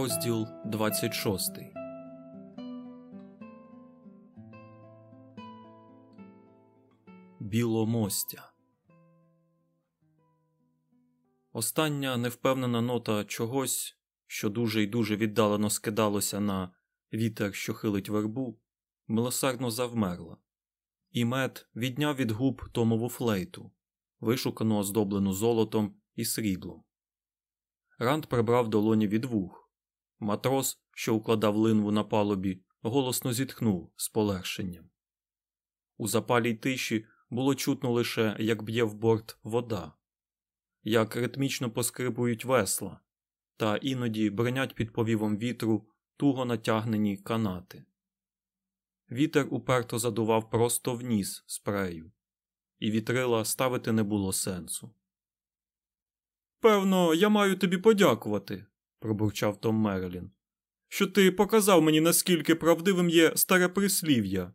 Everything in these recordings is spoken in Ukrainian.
Розділ 26 Біломостя. Остання невпевнена нота чогось, що дуже й дуже віддалено скидалося на вітер, що хилить вербу, милосердно завмерла, і мед відняв від губ Томову флейту, вишукано оздоблену золотом і сріблом. Ранд прибрав долоні від вух. Матрос, що укладав линву на палубі, голосно зітхнув з полегшенням. У запалій тиші було чутно лише, як б'є в борт вода, як ритмічно поскрипують весла, та іноді бринять під повівом вітру туго натягнені канати. Вітер уперто задував просто в ніс спрею, і вітрила ставити не було сенсу. Певно, я маю тобі подякувати, пробурчав Том Мерлін, що ти показав мені, наскільки правдивим є старе прислів'я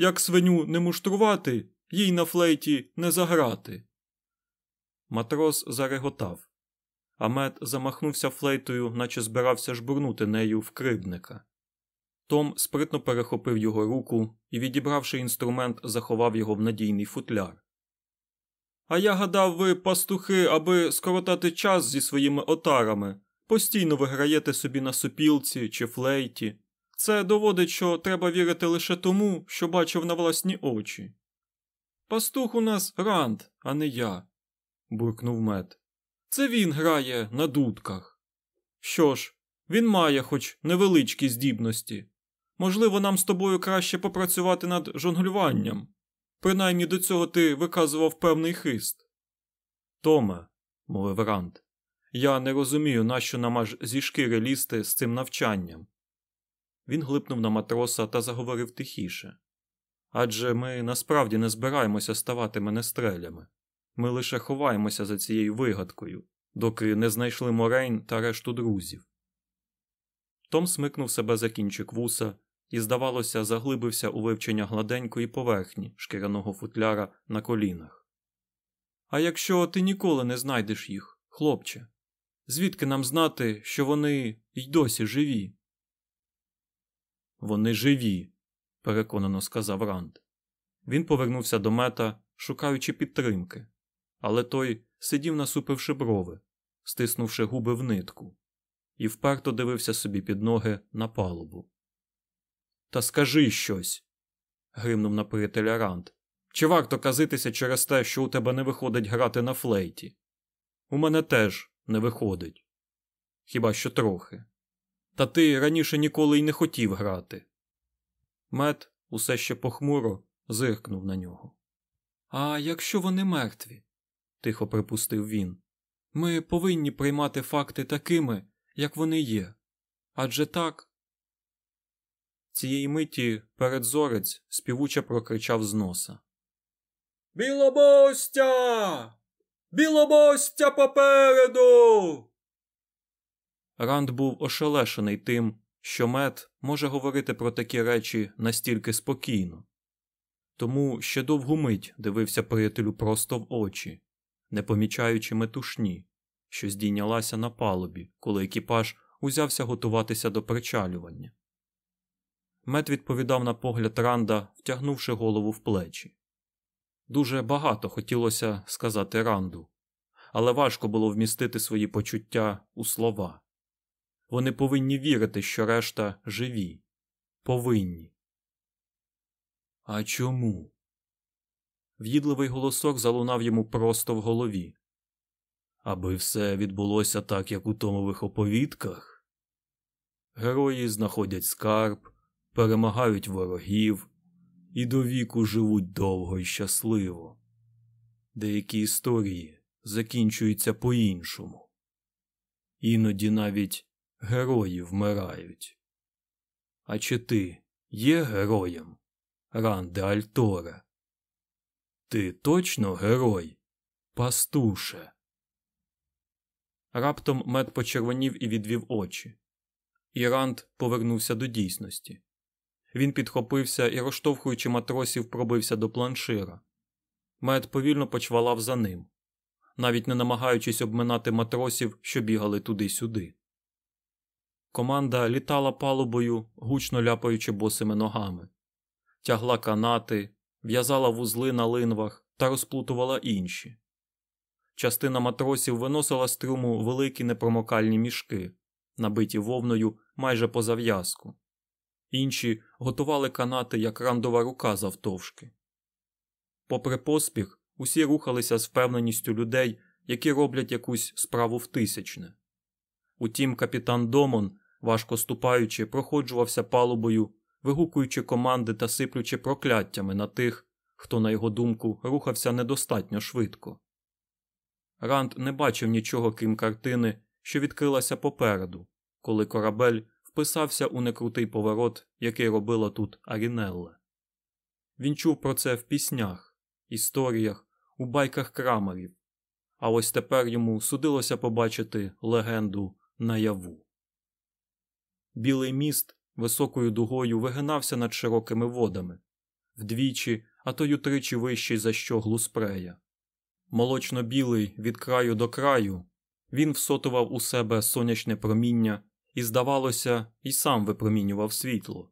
як свиню не муштрувати, їй на флейті не заграти. Матрос зареготав, а мед замахнувся флейтою, наче збирався жбурнути нею в крибника. Том спритно перехопив його руку і, відібравши інструмент, заховав його в надійний футляр. А я гадав, ви, пастухи, аби скоротати час зі своїми отарами, постійно виграєте собі на сопілці чи флейті. Це доводить, що треба вірити лише тому, що бачив на власні очі. Пастух у нас Ранд, а не я, буркнув мед. Це він грає на дудках. Що ж, він має хоч невеличкі здібності. Можливо, нам з тобою краще попрацювати над жонглюванням. Принаймні до цього ти виказував певний хист. Томе, мовив Ранд, я не розумію, нащо нам аж зі шкіри лізти з цим навчанням. Він глипнув на матроса та заговорив тихіше. Адже ми насправді не збираємося ставати менестрелями. Ми лише ховаємося за цією вигадкою, доки не знайшли Морейн та решту друзів. Том смикнув себе за кінчик вуса і, здавалося, заглибився у вивчення гладенької поверхні шкіряного футляра на колінах. А якщо ти ніколи не знайдеш їх, хлопче, звідки нам знати, що вони й досі живі? Вони живі, переконано сказав Ранд. Він повернувся до мета, шукаючи підтримки, але той сидів, насупивши брови, стиснувши губи в нитку, і вперто дивився собі під ноги на палубу. Та скажи щось. гримнув на приятеля Ранд. Чи варто казитися через те, що у тебе не виходить грати на флейті? У мене теж не виходить. Хіба що трохи. Та ти раніше ніколи й не хотів грати. Мед усе ще похмуро зиркнув на нього. А якщо вони мертві? тихо припустив він. Ми повинні приймати факти такими, як вони є. Адже так. Цієї миті передзорець співуче прокричав з носа. Білобостя! Білобостя попереду! Ранд був ошелешений тим, що мед може говорити про такі речі настільки спокійно, тому ще довгу мить дивився приятелю просто в очі, не помічаючи метушні, що здійнялася на палубі, коли екіпаж узявся готуватися до причалювання. Мед відповідав на погляд Ранда, втягнувши голову в плечі. Дуже багато хотілося сказати Ранду, але важко було вмістити свої почуття у слова. Вони повинні вірити, що решта живі. Повинні. А чому? В'їдливий голосок залунав йому просто в голові. Аби все відбулося так, як у томових оповідках. Герої знаходять скарб, перемагають ворогів і до віку живуть довго і щасливо. Деякі історії закінчуються по-іншому. Іноді навіть герої вмирають. А чи ти є героєм, Ранде Альторе? Ти точно герой, пастуше? Раптом мед почервонів і відвів очі. І Ранд повернувся до дійсності. Він підхопився і, розштовхуючи матросів, пробився до планшира. Мед повільно почвалав за ним, навіть не намагаючись обминати матросів, що бігали туди-сюди. Команда літала палубою, гучно ляпаючи босими ногами, тягла канати, в'язала вузли на линвах та розплутувала інші. Частина матросів виносила з трюму великі непромокальні мішки, набиті вовною майже по зав'язку. Інші готували канати, як рандова рука завтовшки. Попри поспіх, усі рухалися з впевненістю людей, які роблять якусь справу в тисячне. Утім, капітан Домон, важко ступаючи, проходжувався палубою, вигукуючи команди та сиплючи прокляттями на тих, хто, на його думку, рухався недостатньо швидко. Ранд не бачив нічого крім картини, що відкрилася попереду, коли корабель вписався у некрутий поворот, який робила тут Арінелла. Він чув про це в піснях, історіях, у байках крамерів, а ось тепер йому судилося побачити легенду наяву. Білий міст високою дугою вигинався над широкими водами, вдвічі, а то й утричі вищий за щоглу спрея. Молочно-білий від краю до краю, він всотував у себе сонячне проміння і, здавалося, і сам випромінював світло.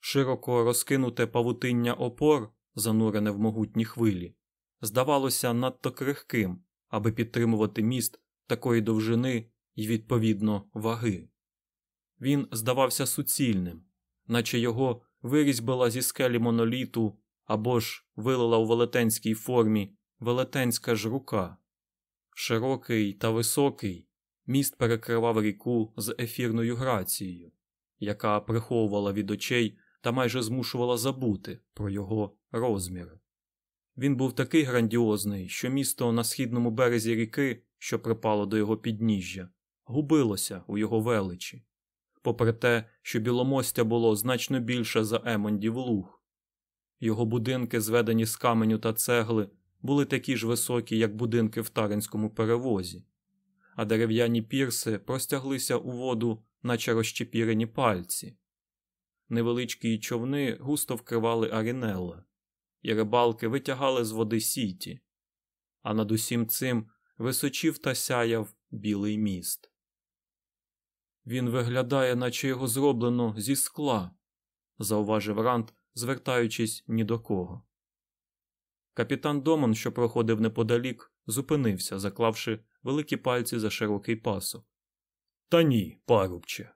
Широко розкинуте павутиння опор, занурене в могутні хвилі, здавалося надто крихким, аби підтримувати міст такої довжини і, відповідно, ваги. Він здавався суцільним, наче його вирізьбила зі скелі моноліту або ж вилила у велетенській формі велетенська ж рука. Широкий та високий, міст перекривав ріку з ефірною грацією, яка приховувала від очей та майже змушувала забути про його розміри. Він був такий грандіозний, що місто на східному березі ріки, що припало до його підніжжя, губилося у його величі, попри те, що біломостя було значно більше за Емондів луг. Його будинки, зведені з каменю та цегли, були такі ж високі, як будинки в Таринському перевозі, а дерев'яні пірси простяглися у воду, наче розчепірені пальці. Невеличкі човни густо вкривали арінелла, і рибалки витягали з води сіті, а над усім цим височів та сяяв білий міст. Він виглядає, наче його зроблено зі скла, зауважив Рант, звертаючись ні до кого. Капітан Домон, що проходив неподалік, зупинився, заклавши великі пальці за широкий пасок. Та ні, парубче.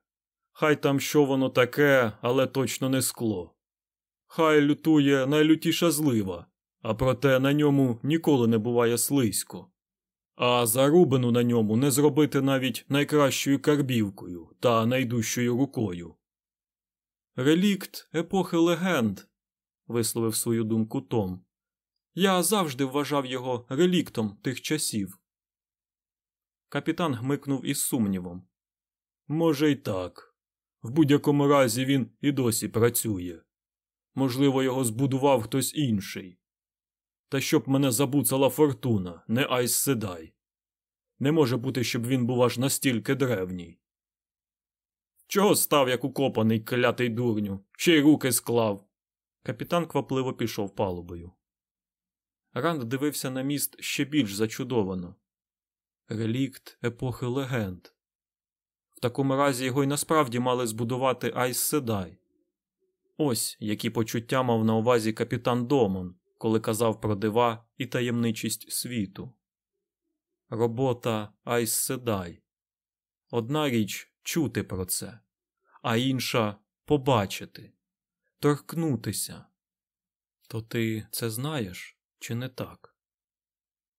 Хай там що воно таке, але точно не скло. Хай лютує найлютіша злива, а проте на ньому ніколи не буває слизько. А зарубину на ньому не зробити навіть найкращою карбівкою та найдужчою рукою. Релікт епохи легенд, висловив свою думку Том. Я завжди вважав його реліктом тих часів. Капітан гмикнув із сумнівом. Може, й так. В будь-якому разі він і досі працює. Можливо, його збудував хтось інший. Та щоб мене забуцала фортуна, не Айс Седай. Не може бути, щоб він був аж настільки древній. Чого став, як укопаний клятий дурню, ще й руки склав. Капітан квапливо пішов палубою. Ранд дивився на міст ще більш зачудовано. Релікт епохи легенд. В такому разі його й насправді мали збудувати Айс Седай. Ось які почуття мав на увазі капітан Домон, коли казав про дива і таємничість світу. Робота Айс Седай. Одна річ чути про це, а інша побачити, торкнутися. То ти це знаєш? чи не так?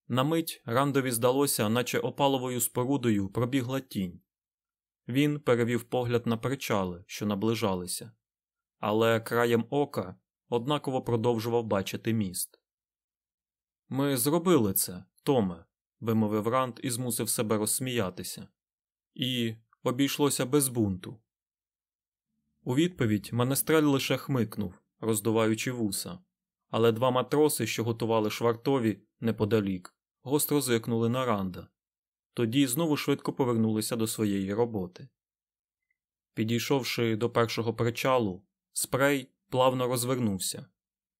На мить Рандові здалося, наче опаловою спорудою пробігла тінь. Він перевів погляд на причали, що наближалися, але краєм ока однаково продовжував бачити міст. Ми зробили це, Томе, вимовив Ранд і змусив себе розсміятися, і обійшлося без бунту. У відповідь Менестрель лише хмикнув, роздуваючи вуса але два матроси, що готували швартові неподалік, гостро зикнули на ранда. Тоді знову швидко повернулися до своєї роботи. Підійшовши до першого причалу, спрей плавно розвернувся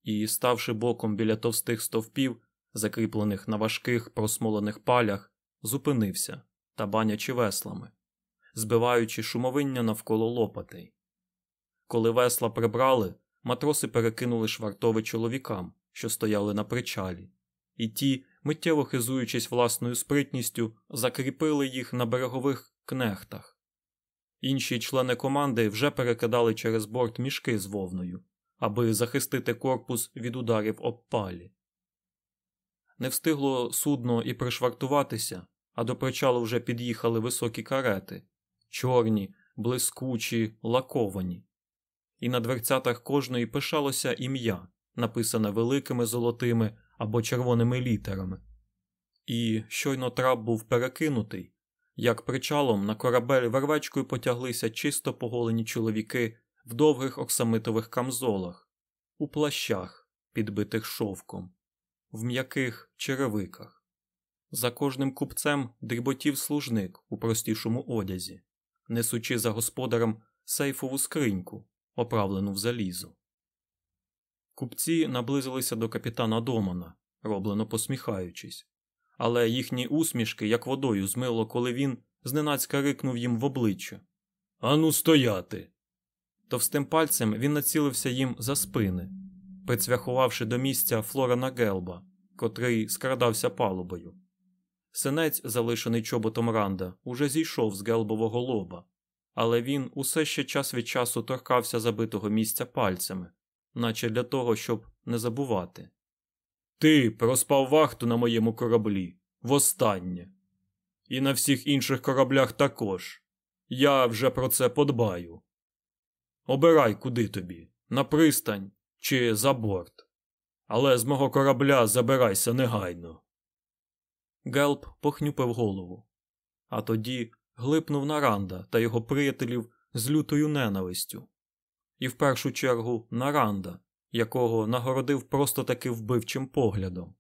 і, ставши боком біля товстих стовпів, закріплених на важких просмолених палях, зупинився, табанячи веслами. збиваючи шумовиння навколо лопатей. Коли весла прибрали, матроси перекинули швартови чоловікам, що стояли на причалі, і ті, миттєво хизуючись власною спритністю, закріпили їх на берегових кнехтах. Інші члени команди вже перекидали через борт мішки з вовною, аби захистити корпус від ударів об палі. Не встигло судно і пришвартуватися, а до причалу вже під'їхали високі карети, чорні, блискучі, лаковані. І на дверцятах кожної пишалося ім'я, написане великими золотими або червоними літерами. І щойно трап був перекинутий, як причалом на корабель вервечкою потяглися чисто поголені чоловіки в довгих оксамитових камзолах, у плащах, підбитих шовком, в м'яких черевиках. За кожним купцем дріботів служник у простішому одязі, несучи за господарем сейфову скриньку, оправлену в залізо. Купці наблизилися до капітана Домана, роблено посміхаючись, але їхні усмішки як водою змило, коли він зненацька рикнув їм в обличчя Ану, стояти! Товстим пальцем він націлився їм за спини, прицвяхувавши до місця Флорена Гелба, котрий скрадався палубою. Синець, залишений чоботом Ранда, уже зійшов з гелбового лоба, але він усе ще час від часу торкався забитого місця пальцями, наче для того, щоб не забувати. Ти проспав вахту на моєму кораблі востаннє. І на всіх інших кораблях також. Я вже про це подбаю. Обирай, куди тобі, на пристань чи за борт. Але з мого корабля забирайся негайно. Гелп похнюпив голову, а тоді глипнув на Ранда та його приятелів з лютою ненавистю, і в першу чергу на Ранда, якого нагородив просто таки вбивчим поглядом.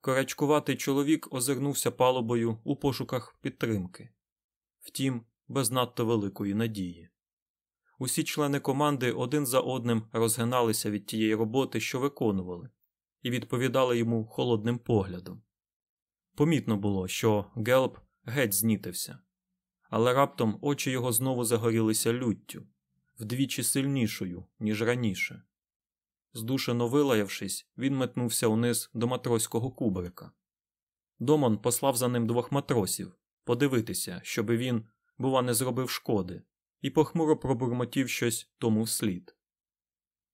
Корячкуватий чоловік озирнувся палубою у пошуках підтримки, втім, без надто великої надії. Усі члени команди один за одним розгиналися від тієї роботи, що виконували, і відповідали йому холодним поглядом. Помітно було, що Гелп геть знітився, але раптом очі його знову загорілися люттю, вдвічі сильнішою, ніж раніше. Здушено вилаявшись, він метнувся униз до матроського кубрика. Домон послав за ним двох матросів подивитися, щоби він, бува, не зробив шкоди, і похмуро пробурмотів щось тому вслід.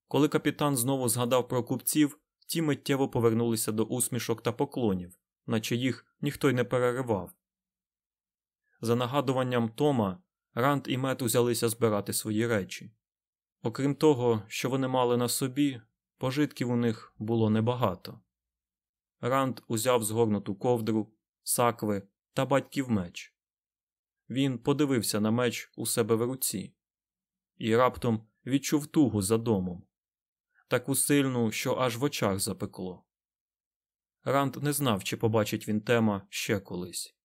Коли капітан знову згадав про купців, ті миттєво повернулися до усмішок та поклонів, наче їх ніхто й не переривав. За нагадуванням Тома, Ранд і Мет узялися збирати свої речі. Окрім того, що вони мали на собі, пожитків у них було небагато. Ранд узяв згорнуту ковдру, сакви та батьків меч. Він подивився на меч у себе в руці і раптом відчув тугу за домом, таку сильну, що аж в очах запекло. Ранд не знав, чи побачить він тема ще колись.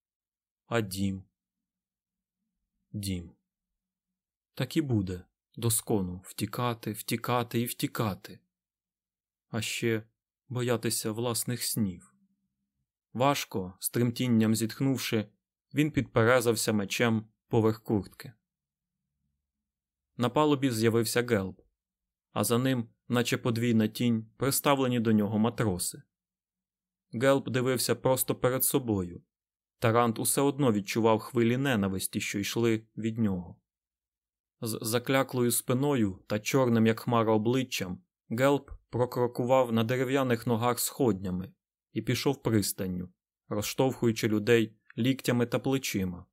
А дім. Дім. Так і буде доскону втікати, втікати і втікати, а ще боятися власних снів. Важко, з тремтінням зітхнувши, він підперезався мечем поверх куртки. На палубі з'явився гелб, а за ним, наче подвійна тінь, приставлені до нього матроси. Гелб дивився просто перед собою. Тарант усе одно відчував хвилі ненависті, що йшли від нього. З закляклою спиною та чорним, як хмара обличчям, Гелб прокрокував на дерев'яних ногах сходнями і пішов пристанню, розштовхуючи людей ліктями та плечима.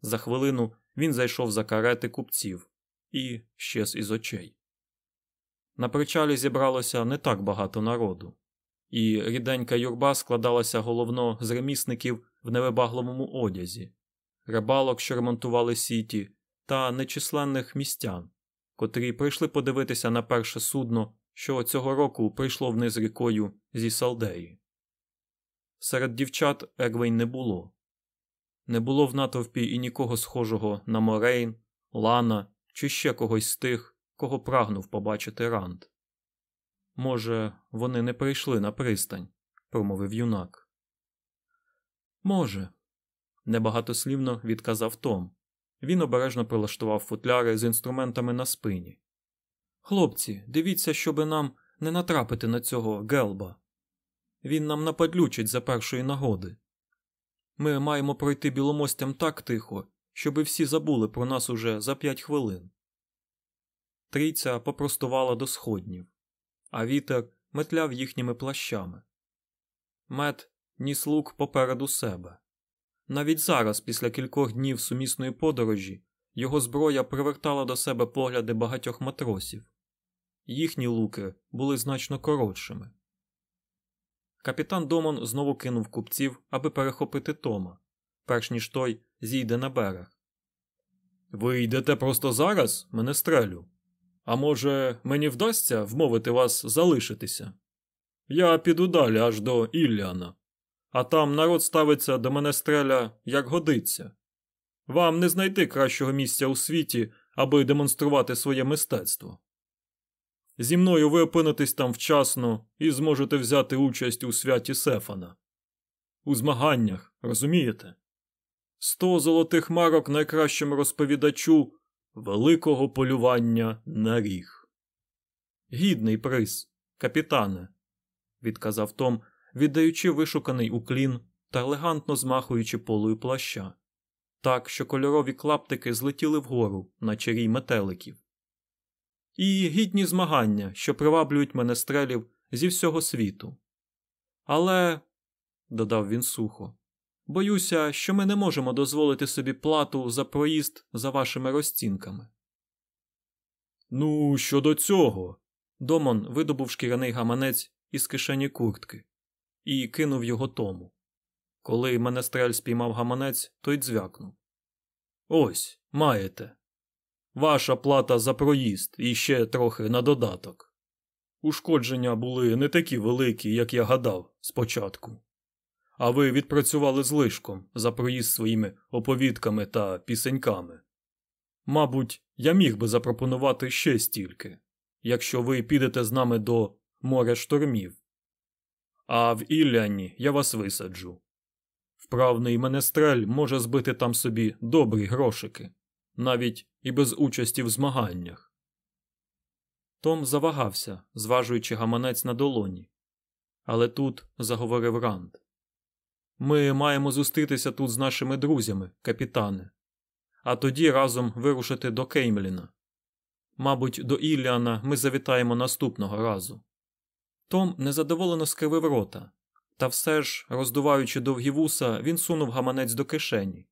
За хвилину він зайшов за карети купців і щез із очей. На причалі зібралося не так багато народу і ріденька юрба складалася головно з ремісників в невибагливому одязі, рибалок, що ремонтували сіті, та нечисленних містян, котрі прийшли подивитися на перше судно, що цього року прийшло вниз рікою зі Салдеї. Серед дівчат Егвейн не було. Не було в натовпі і нікого схожого на Морейн, Лана чи ще когось з тих, кого прагнув побачити Ранд. Може, вони не прийшли на пристань, промовив юнак. Може, небагатослівно відказав Том. Він обережно прилаштував футляри з інструментами на спині. Хлопці, дивіться, щоби нам не натрапити на цього гелба. Він нам нападлючить за першої нагоди. Ми маємо пройти біломостям так тихо, щоби всі забули про нас уже за п'ять хвилин. Трійця попростувала до сходнів, а вітер метляв їхніми плащами. Мед ніс лук попереду себе. Навіть зараз, після кількох днів сумісної подорожі, його зброя привертала до себе погляди багатьох матросів. Їхні луки були значно коротшими. Капітан Домон знову кинув купців, аби перехопити Тома, перш ніж той зійде на берег. Ви йдете просто зараз, мене стрелю. А може, мені вдасться вмовити вас залишитися? Я піду далі аж до Ілліана, а там народ ставиться до мене стреля, як годиться. Вам не знайти кращого місця у світі, аби демонструвати своє мистецтво. Зі мною ви опинитесь там вчасно і зможете взяти участь у святі Сефана. У змаганнях, розумієте? Сто золотих марок найкращому розповідачу великого полювання на ріг. Гідний приз, капітане, відказав Том, віддаючи вишуканий уклін та елегантно змахуючи полою плаща, так що кольорові клаптики злетіли вгору, наче рій метеликів. І гідні змагання, що приваблюють мене стрелів зі всього світу. Але, додав він сухо, боюся, що ми не можемо дозволити собі плату за проїзд за вашими розцінками. Ну, щодо цього. Домон видобув шкіряний гаманець із кишені куртки і кинув його тому. Коли менестрель спіймав гаманець, той дзвякнув. Ось, маєте. Ваша плата за проїзд і ще трохи на додаток. Ушкодження були не такі великі, як я гадав спочатку. А ви відпрацювали злишком за проїзд своїми оповідками та пісеньками. Мабуть, я міг би запропонувати ще стільки, якщо ви підете з нами до моря штормів. А в Ілляні я вас висаджу. Вправний менестрель може збити там собі добрі грошики, навіть і без участі в змаганнях. Том завагався, зважуючи гаманець на долоні. Але тут заговорив Ранд. Ми маємо зустрітися тут з нашими друзями, капітане, а тоді разом вирушити до Кеймліна. Мабуть, до Ілліана ми завітаємо наступного разу. Том незадоволено скривив рота, та все ж, роздуваючи довгі вуса, він сунув гаманець до кишені.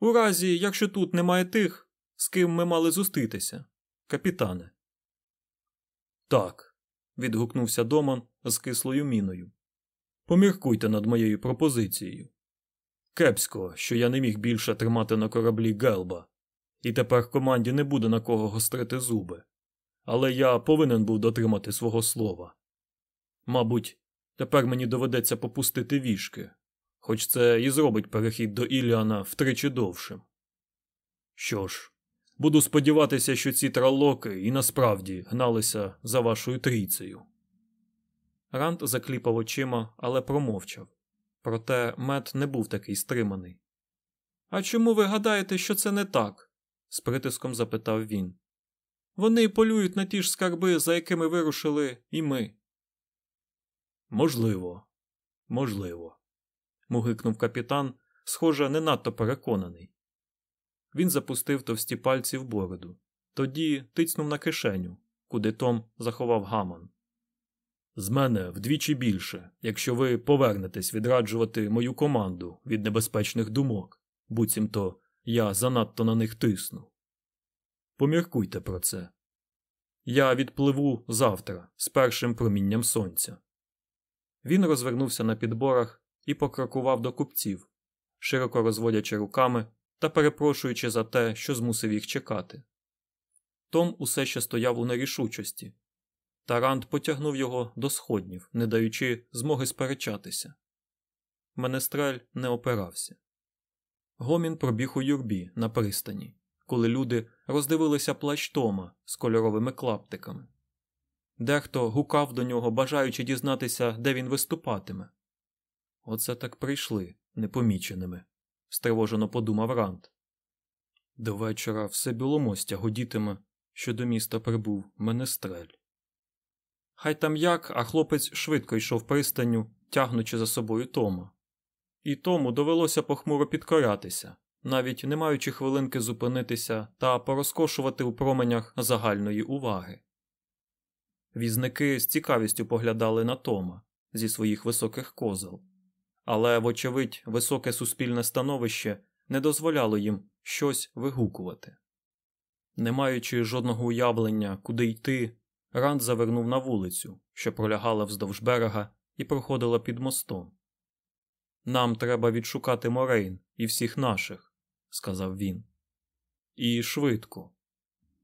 У разі, якщо тут немає тих, з ким ми мали зустрітися, капітане. Так. відгукнувся Домон з кислою міною. Поміркуйте над моєю пропозицією. Кепсько, що я не міг більше тримати на кораблі Гелба, і тепер команді не буде на кого гострити зуби. Але я повинен був дотримати свого слова. Мабуть, тепер мені доведеться попустити вішки, хоч це і зробить перехід до Іліана втричі довшим. Що ж, буду сподіватися, що ці тралоки і насправді гналися за вашою трійцею. Ранд закліпав очима, але промовчав. Проте мед не був такий стриманий. А чому ви гадаєте, що це не так? з притиском запитав він. Вони полюють на ті ж скарби, за якими вирушили і ми. Можливо, можливо, мугикнув капітан, схоже, не надто переконаний. Він запустив товсті пальці в бороду, тоді тицнув на кишеню, куди Том заховав гаман. З мене вдвічі більше, якщо ви повернетесь відраджувати мою команду від небезпечних думок, буцімто я занадто на них тисну. Поміркуйте про це. Я відпливу завтра з першим промінням сонця. Він розвернувся на підборах і покрокував до купців, широко розводячи руками та перепрошуючи за те, що змусив їх чекати. Том усе ще стояв у нерішучості. Тарант потягнув його до сходнів, не даючи змоги сперечатися. Менестрель не опирався. Гомін пробіг у юрбі на пристані, коли люди роздивилися плащ Тома з кольоровими клаптиками. Дехто гукав до нього, бажаючи дізнатися, де він виступатиме. Оце так прийшли непоміченими, стривожено подумав Рант. До вечора все біломостя гудітиме, що до міста прибув менестрель. Хай там як, а хлопець швидко йшов пристанню, тягнучи за собою Тома. І тому довелося похмуро підкорятися, навіть не маючи хвилинки зупинитися та порозкошувати у променях загальної уваги. Візники з цікавістю поглядали на Тома зі своїх високих козел, але, вочевидь, високе суспільне становище не дозволяло їм щось вигукувати. Не маючи жодного уявлення, куди йти, Ранд завернув на вулицю, що пролягала вздовж берега і проходила під мостом. Нам треба відшукати Морейн і всіх наших, сказав він. І швидко.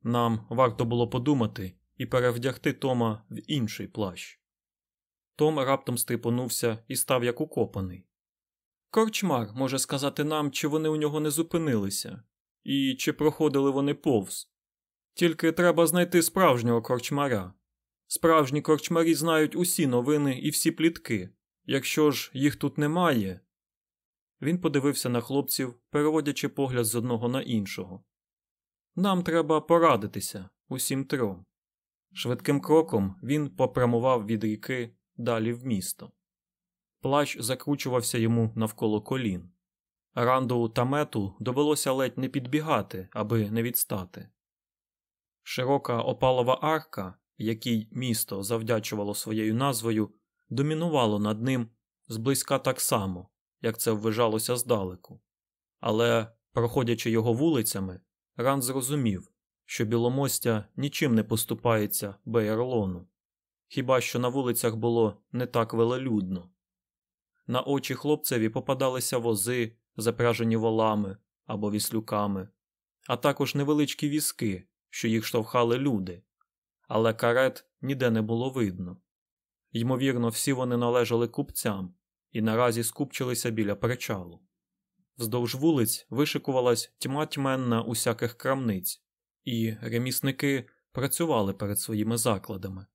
Нам варто було подумати і перевдягти Тома в інший плащ. Том раптом стрипонувся і став як укопаний. Корчмар може сказати нам, чи вони у нього не зупинилися, і чи проходили вони повз. Тільки треба знайти справжнього корчмаря. Справжні корчмарі знають усі новини і всі плітки. Якщо ж їх тут немає. Він подивився на хлопців, переводячи погляд з одного на іншого. Нам треба порадитися усім трьом. Швидким кроком він попрямував від ріки далі в місто. Плащ закручувався йому навколо колін. Ранду та мету довелося ледь не підбігати, аби не відстати. Широка опалова арка, якій місто завдячувало своєю назвою, домінувало над ним зблизька так само, як це вважалося здалеку. Але, проходячи його вулицями, Ранд зрозумів, що Біломостя нічим не поступається Бейерлону, хіба що на вулицях було не так велелюдно. На очі хлопцеві попадалися вози, запряжені волами або віслюками, а також невеличкі візки, що їх штовхали люди, але карет ніде не було видно. Ймовірно, всі вони належали купцям і наразі скупчилися біля причалу. Вздовж вулиць вишикувалась тьма тьменна усяких крамниць, і ремісники працювали перед своїми закладами,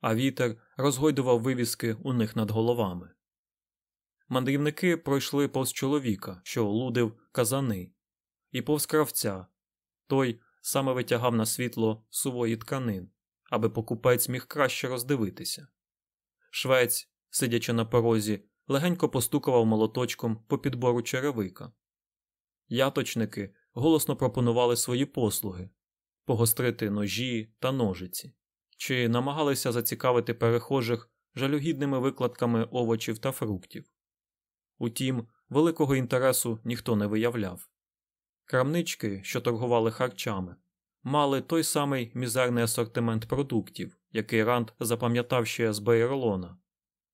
а вітер розгойдував вивіски у них над головами. Мандрівники пройшли повз чоловіка, що лудив казани, і повз кравця. Той саме витягав на світло сувої тканин, аби покупець міг краще роздивитися. Швець, сидячи на порозі, легенько постукував молоточком по підбору черевика. Яточники голосно пропонували свої послуги погострити ножі та ножиці, чи намагалися зацікавити перехожих жалюгідними викладками овочів та фруктів. Утім, великого інтересу ніхто не виявляв. Крамнички, що торгували харчами, мали той самий мізерний асортимент продуктів, який Ранд запам'ятав ще з Бейерлона.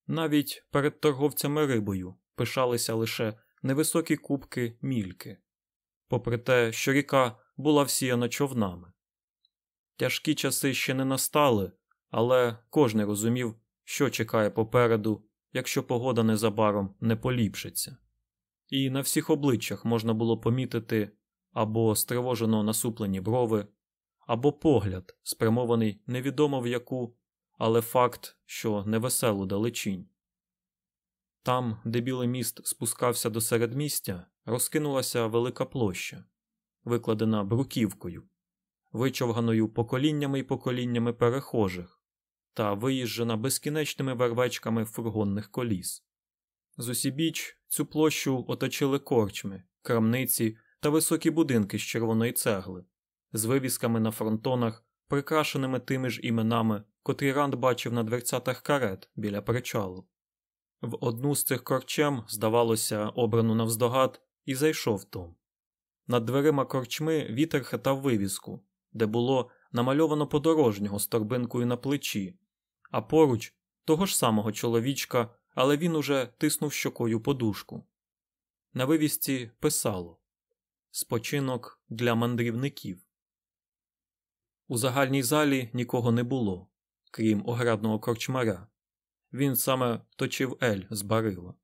Навіть перед торговцями рибою пишалися лише невисокі кубки мільки, попри те, що ріка була всіяна човнами. Тяжкі часи ще не настали, але кожен розумів, що чекає попереду, якщо погода незабаром не поліпшиться. І на всіх обличчях можна було помітити або стривожено насуплені брови, або погляд, спрямований невідомо в яку, але факт, що невеселу далечінь. Там, де білий міст спускався до середмістя, розкинулася велика площа, викладена бруківкою, вичовганою поколіннями й поколіннями перехожих, та виїжджена безкінечними вервечками фургонних коліс. З усібіч цю площу оточили корчми, крамниці та високі будинки з червоної цегли, з вивісками на фронтонах, прикрашеними тими ж іменами, котрі Ранд бачив на дверцятах карет біля причалу. В одну з цих корчем, здавалося, обрану навздогад, і зайшов Том. Над дверима корчми вітер хитав вивіску, де було намальовано подорожнього з торбинкою на плечі, а поруч того ж самого чоловічка, але він уже тиснув щокою подушку. На вивісці писало Спочинок для мандрівників. У загальній залі нікого не було, крім оградного корчмаря. Він саме точив ель з барила,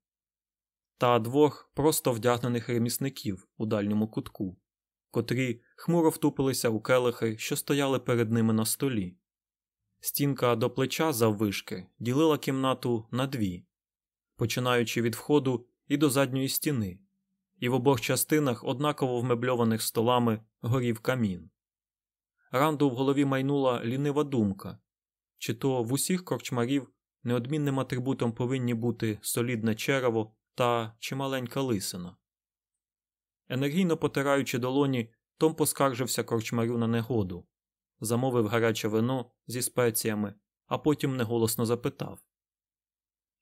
та двох просто вдягнених ремісників у дальньому кутку, котрі хмуро втупилися у келихи, що стояли перед ними на столі. Стінка до плеча заввишки ділила кімнату на дві, починаючи від входу і до задньої стіни, і в обох частинах однаково вмебльованих столами горів камін. Ранду в голові майнула лінива думка чи то в усіх корчмарів неодмінним атрибутом повинні бути солідне черево та чималенька лисина. Енергійно потираючи долоні, Том поскаржився корчмарю на негоду, замовив гаряче вино зі спеціями, а потім неголосно запитав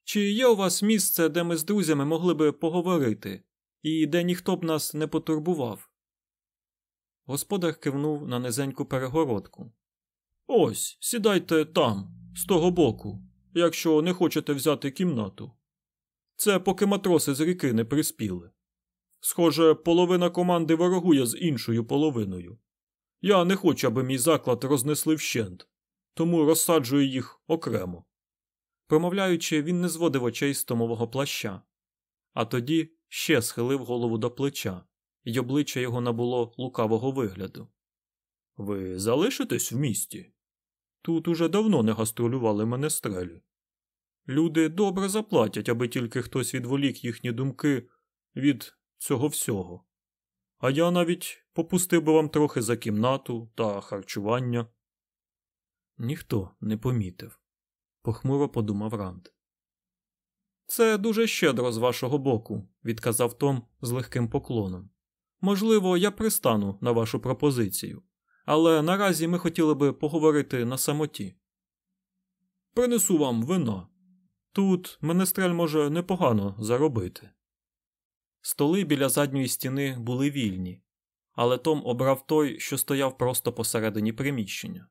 Чи є у вас місце, де ми з друзями могли би поговорити, і де ніхто б нас не потурбував? Господар кивнув на низеньку перегородку. Ось, сідайте там, з того боку, якщо не хочете взяти кімнату. Це поки матроси з ріки не приспіли. Схоже, половина команди ворогує з іншою половиною. Я не хочу, аби мій заклад рознесли вщент, тому розсаджую їх окремо. Промовляючи, він не зводив очей з томового плаща, а тоді ще схилив голову до плеча, й обличчя його набуло лукавого вигляду. Ви залишитесь в місті? Тут уже давно не гастролювали менестрелі. Люди добре заплатять, аби тільки хтось відволік їхні думки від цього всього. А я навіть попустив би вам трохи за кімнату та харчування. Ніхто не помітив, похмуро подумав Ранд. Це дуже щедро з вашого боку, відказав Том з легким поклоном. Можливо, я пристану на вашу пропозицію, але наразі ми хотіли би поговорити на самоті. Принесу вам вина. Тут менестрель може непогано заробити. Столи біля задньої стіни були вільні, але Том обрав той, що стояв просто посередині приміщення.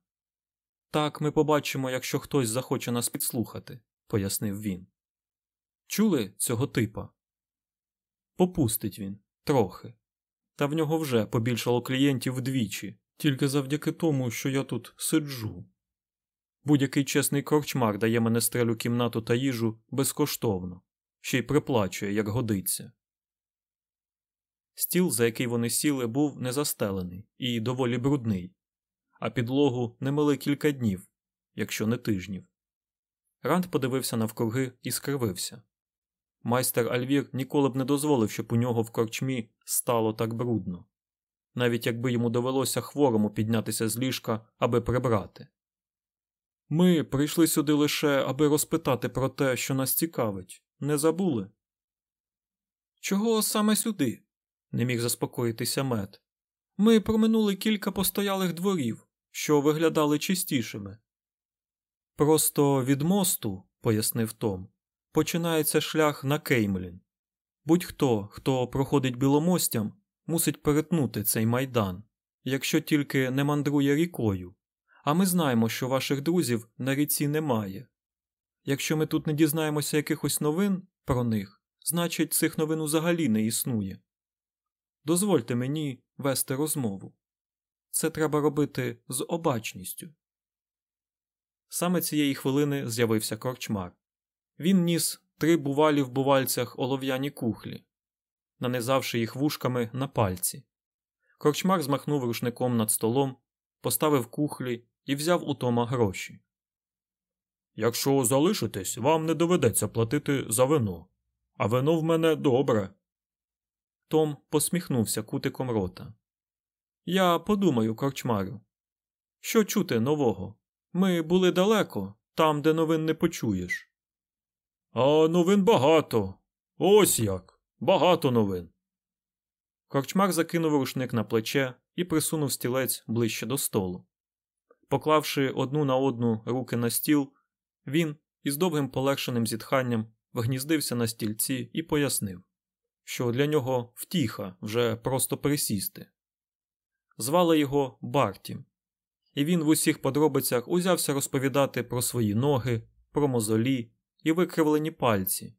Так ми побачимо, якщо хтось захоче нас підслухати, пояснив він. Чули цього типа? Попустить він трохи. Та в нього вже побільшало клієнтів вдвічі, тільки завдяки тому, що я тут сиджу. Будь-який чесний корчмар дає мене стрелю кімнату та їжу безкоштовно, ще й приплачує, як годиться. Стіл, за який вони сіли, був незастелений і доволі брудний, а підлогу не мили кілька днів, якщо не тижнів. Ранд подивився навкруги і скривився. Майстер Альвір ніколи б не дозволив, щоб у нього в корчмі стало так брудно, навіть якби йому довелося хворому піднятися з ліжка, аби прибрати. Ми прийшли сюди лише, аби розпитати про те, що нас цікавить, не забули. Чого саме сюди? не міг заспокоїтися мед. Ми проминули кілька постоялих дворів, що виглядали чистішими. Просто від мосту, пояснив Том, починається шлях на Кеймлін. Будь-хто, хто проходить біломостям, мусить перетнути цей майдан, якщо тільки не мандрує рікою. А ми знаємо, що ваших друзів на ріці немає. Якщо ми тут не дізнаємося якихось новин про них, значить цих новин взагалі не існує. Дозвольте мені вести розмову. Це треба робити з обачністю. Саме цієї хвилини з'явився корчмар. Він ніс три бувалі в бувальцях олов'яні кухлі, нанизавши їх вушками на пальці. Корчмар змахнув рушником над столом, поставив кухлі і взяв у Тома гроші. Якщо залишитесь, вам не доведеться платити за вино, а вино в мене добре. Том посміхнувся кутиком рота. Я подумаю, корчмарю. Що чути нового? Ми були далеко, там, де новин не почуєш. А новин багато. Ось як. Багато новин. Корчмар закинув рушник на плече і присунув стілець ближче до столу. Поклавши одну на одну руки на стіл, він із довгим полегшеним зітханням вгніздився на стільці і пояснив, що для нього втіха вже просто присісти. Звали його Бартім, і він в усіх подробицях узявся розповідати про свої ноги, про мозолі і викривлені пальці,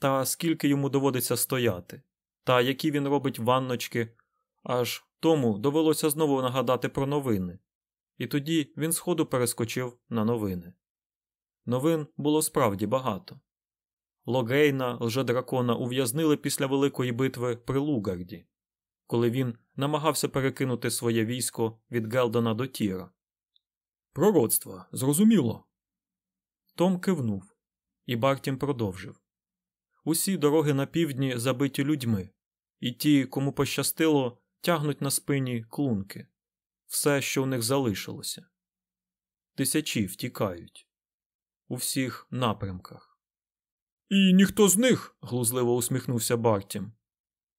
та скільки йому доводиться стояти, та які він робить ванночки, аж тому довелося знову нагадати про новини. І тоді він сходу перескочив на новини. Новин було справді багато. Логейна, лжедракона, ув'язнили після великої битви при Лугарді, коли він намагався перекинути своє військо від Гелдона до Тіра. Пророцтва, зрозуміло. Том кивнув, і Бартім продовжив Усі дороги на півдні забиті людьми, і ті, кому пощастило, тягнуть на спині клунки все, що у них залишилося. Тисячі втікають у всіх напрямках. І ніхто з них, глузливо усміхнувся Бартім,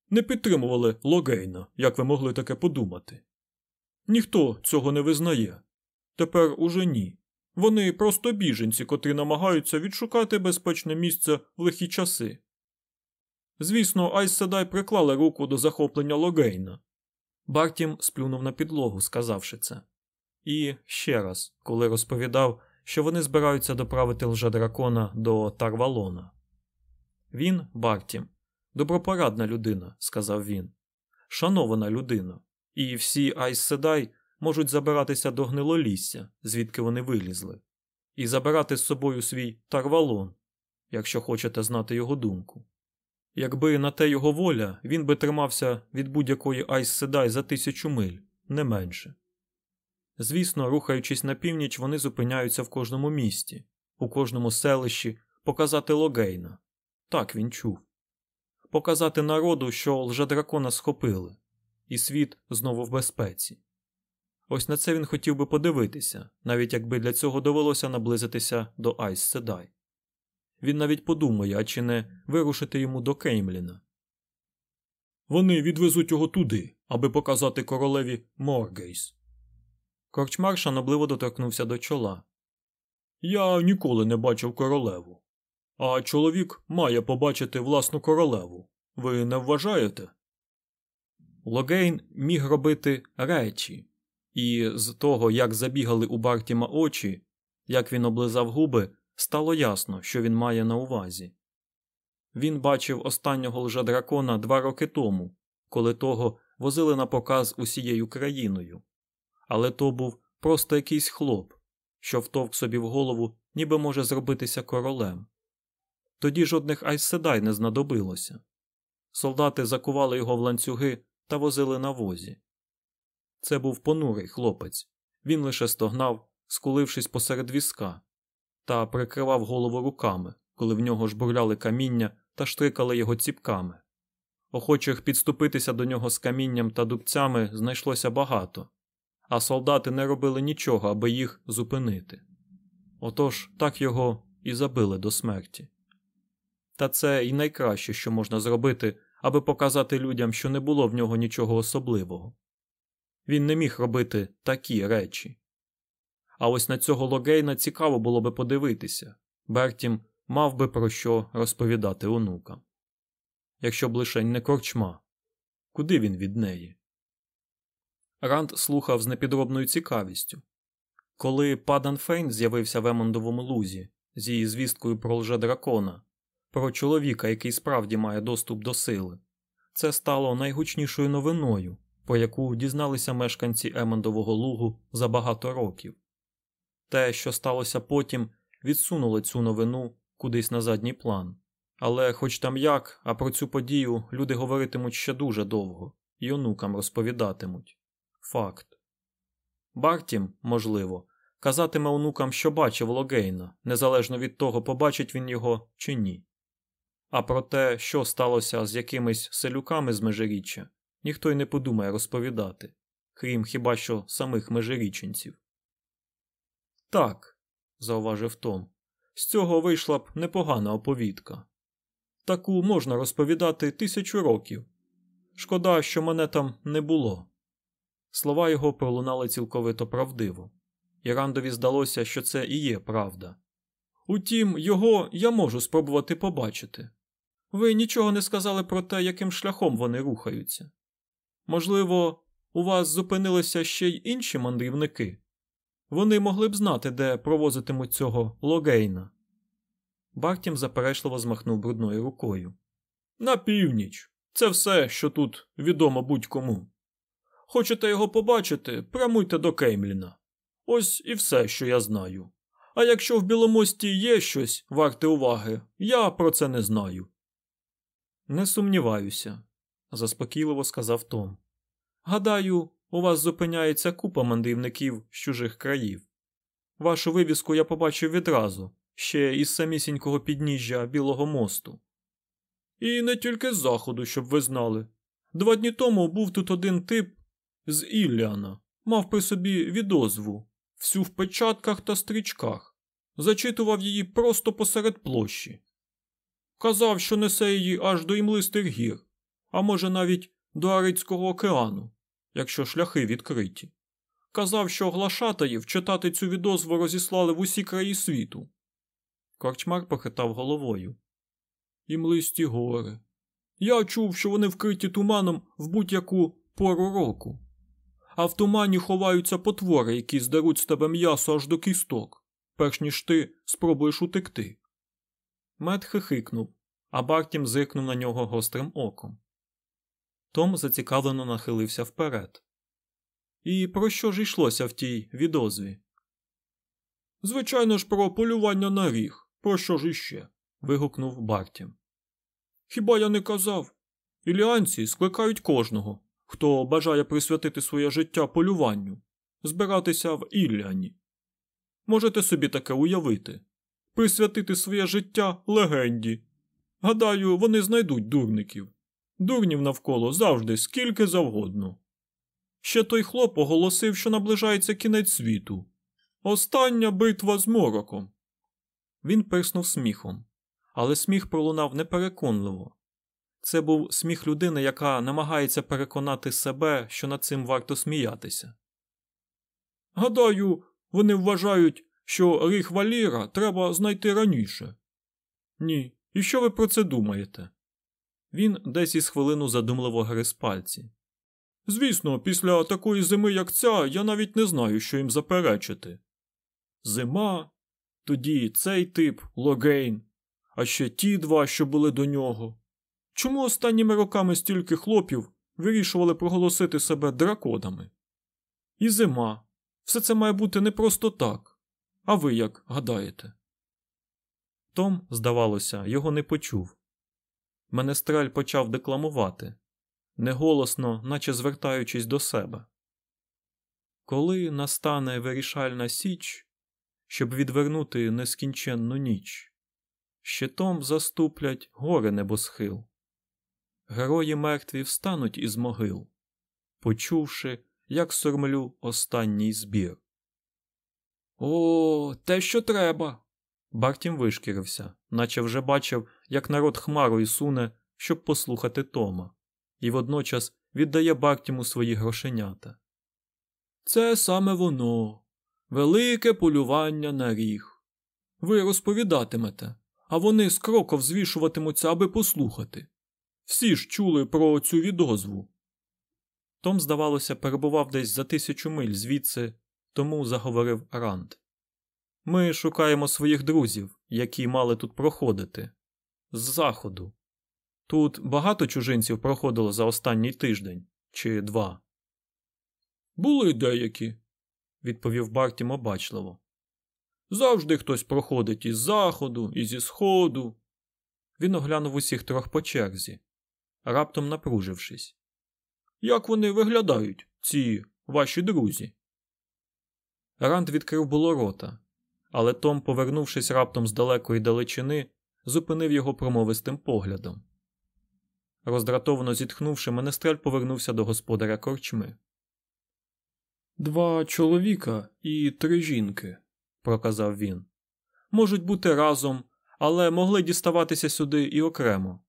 не підтримували Логейна, як ви могли таке подумати. Ніхто цього не визнає. Тепер уже ні. Вони просто біженці, котрі намагаються відшукати безпечне місце в лихі часи. Звісно, Айс Седай приклали руку до захоплення Логейна. Бартім сплюнув на підлогу, сказавши це. І ще раз, коли розповідав, що вони збираються доправити лжедракона до Тарвалона. Він, Бартім, добропорадна людина, сказав він, шанована людина, і всі Айс Седай можуть забиратися до гнилолісся, звідки вони вилізли, і забирати з собою свій Тарвалон, якщо хочете знати його думку. Якби на те його воля, він би тримався від будь-якої Айс Седай за тисячу миль, не менше. Звісно, рухаючись на північ, вони зупиняються в кожному місті, у кожному селищі, показати Логейна. Так він чув. Показати народу, що лжедракона схопили, і світ знову в безпеці. Ось на це він хотів би подивитися, навіть якби для цього довелося наблизитися до Айс Седай. Він навіть подумає, а чи не вирушити йому до Кеймліна. Вони відвезуть його туди, аби показати королеві Моргейс. Корчмар шанобливо доторкнувся до чола. Я ніколи не бачив королеву. А чоловік має побачити власну королеву. Ви не вважаєте? Логейн міг робити речі, і з того, як забігали у Бартіма очі, як він облизав губи, стало ясно, що він має на увазі. Він бачив останнього лжедракона два роки тому, коли того возили на показ усією країною але то був просто якийсь хлоп, що втовк собі в голову, ніби може зробитися королем. Тоді жодних айседай не знадобилося. Солдати закували його в ланцюги та возили на возі. Це був понурий хлопець, він лише стогнав, скулившись посеред візка, та прикривав голову руками, коли в нього жбурляли каміння та штрикали його ціпками. Охочих підступитися до нього з камінням та дубцями знайшлося багато, а солдати не робили нічого, аби їх зупинити. Отож так його і забили до смерті. Та це і найкраще, що можна зробити, аби показати людям, що не було в нього нічого особливого. Він не міг робити такі речі. А ось на цього Логейна цікаво було би подивитися Бертім мав би про що розповідати онукам. Якщо б лишень не корчма, куди він від неї? Ранд слухав з непідробною цікавістю. Коли Падан Фейн з'явився в Емондовому лузі з її звісткою про лжедракона, про чоловіка, який справді має доступ до сили, це стало найгучнішою новиною, про яку дізналися мешканці Емондового лугу за багато років. Те, що сталося потім, відсунуло цю новину кудись на задній план. Але, хоч там як, а про цю подію люди говоритимуть ще дуже довго і онукам розповідатимуть. Факт. Бартім, можливо, казатиме онукам, що бачив Логейна, незалежно від того, побачить він його чи ні. А про те, що сталося з якимись селюками з межиріччя, ніхто й не подумає розповідати, крім хіба що самих межиріченців. Так, зауважив Том, з цього вийшла б непогана оповідка. Таку можна розповідати тисячу років. Шкода, що мене там не було. Слова його пролунали цілковито правдиво, і Рандові здалося, що це і є правда. Утім, його я можу спробувати побачити. Ви нічого не сказали про те, яким шляхом вони рухаються. Можливо, у вас зупинилися ще й інші мандрівники. Вони могли б знати, де провозитимуть цього Логейна. Бартім заперечливо змахнув брудною рукою. На північ. Це все, що тут відомо будь-кому. Хочете його побачити, прямуйте до Кеймліна. Ось і все, що я знаю. А якщо в Біломості є щось варте уваги, я про це не знаю. Не сумніваюся, заспокійливо сказав Том. Гадаю, у вас зупиняється купа мандрівників з чужих країв. Вашу вивіску я побачив відразу, ще із самісінького підніжжя Білого мосту. І не тільки з заходу, щоб ви знали. Два дні тому був тут один тип з Ілліана, мав при собі відозву, всю в печатках та стрічках, зачитував її просто посеред площі. Казав, що несе її аж до імлистих гір, а може навіть до Арицького океану, якщо шляхи відкриті. Казав, що глашатаїв читати цю відозву розіслали в усі краї світу. Корчмар похитав головою. Імлисті гори. Я чув, що вони вкриті туманом в будь-яку пору року. А в тумані ховаються потвори, які здеруть з тебе м'ясо аж до кісток, перш ніж ти спробуєш утекти. Мед хихикнув, а Бартім зиркнув на нього гострим оком. Том зацікавлено нахилився вперед. І про що ж йшлося в тій відозві? Звичайно ж, про полювання на ріг. Про що ж іще? вигукнув Бартім. Хіба я не казав? Іліанці скликають кожного, хто бажає присвятити своє життя полюванню, збиратися в Ілліані. Можете собі таке уявити присвятити своє життя легенді. Гадаю, вони знайдуть дурників. Дурнів навколо завжди скільки завгодно. Ще той хлоп оголосив, що наближається кінець світу. Остання битва з мороком. Він пирснув сміхом, але сміх пролунав непереконливо. Це був сміх людини, яка намагається переконати себе, що над цим варто сміятися. Гадаю, вони вважають, що ріг валіра треба знайти раніше. Ні, і що ви про це думаєте? Він десь із хвилину задумливо гриз пальці. Звісно, після такої зими, як ця, я навіть не знаю, що їм заперечити. Зима, тоді цей тип Логейн, а ще ті два, що були до нього. Чому останніми роками стільки хлопів вирішували проголосити себе дракодами? І зима. Все це має бути не просто так. А ви як гадаєте? Том, здавалося, його не почув. Менестрель почав декламувати, неголосно, наче звертаючись до себе. Коли настане вирішальна січ, щоб відвернути нескінченну ніч, щитом заступлять гори небосхил. Герої мертві встануть із могил, почувши, як сормлю останній збір. О, те, що треба. Бартім вишкірився, наче вже бачив, як народ хмарою суне, щоб послухати Тома, і водночас віддає Бартіму свої грошенята. Це саме воно, велике полювання на ріг. Ви розповідатимете, а вони з кроков звішуватимуться, аби послухати. Всі ж чули про цю відозву. Том, здавалося, перебував десь за тисячу миль звідси, тому заговорив Ранд. Ми шукаємо своїх друзів, які мали тут проходити. З заходу. Тут багато чужинців проходило за останній тиждень чи два. Були деякі, відповів Бартім обачливо. Завжди хтось проходить із заходу, і зі сходу. Він оглянув усіх трьох по черзі, раптом напружившись. Як вони виглядають, ці ваші друзі? Ранд відкрив було рота, але Том, повернувшись раптом з далекої далечини, зупинив його промовистим поглядом. Роздратовано зітхнувши, Менестрель повернувся до господаря корчми. Два чоловіка і три жінки, проказав він. Можуть бути разом, але могли діставатися сюди і окремо.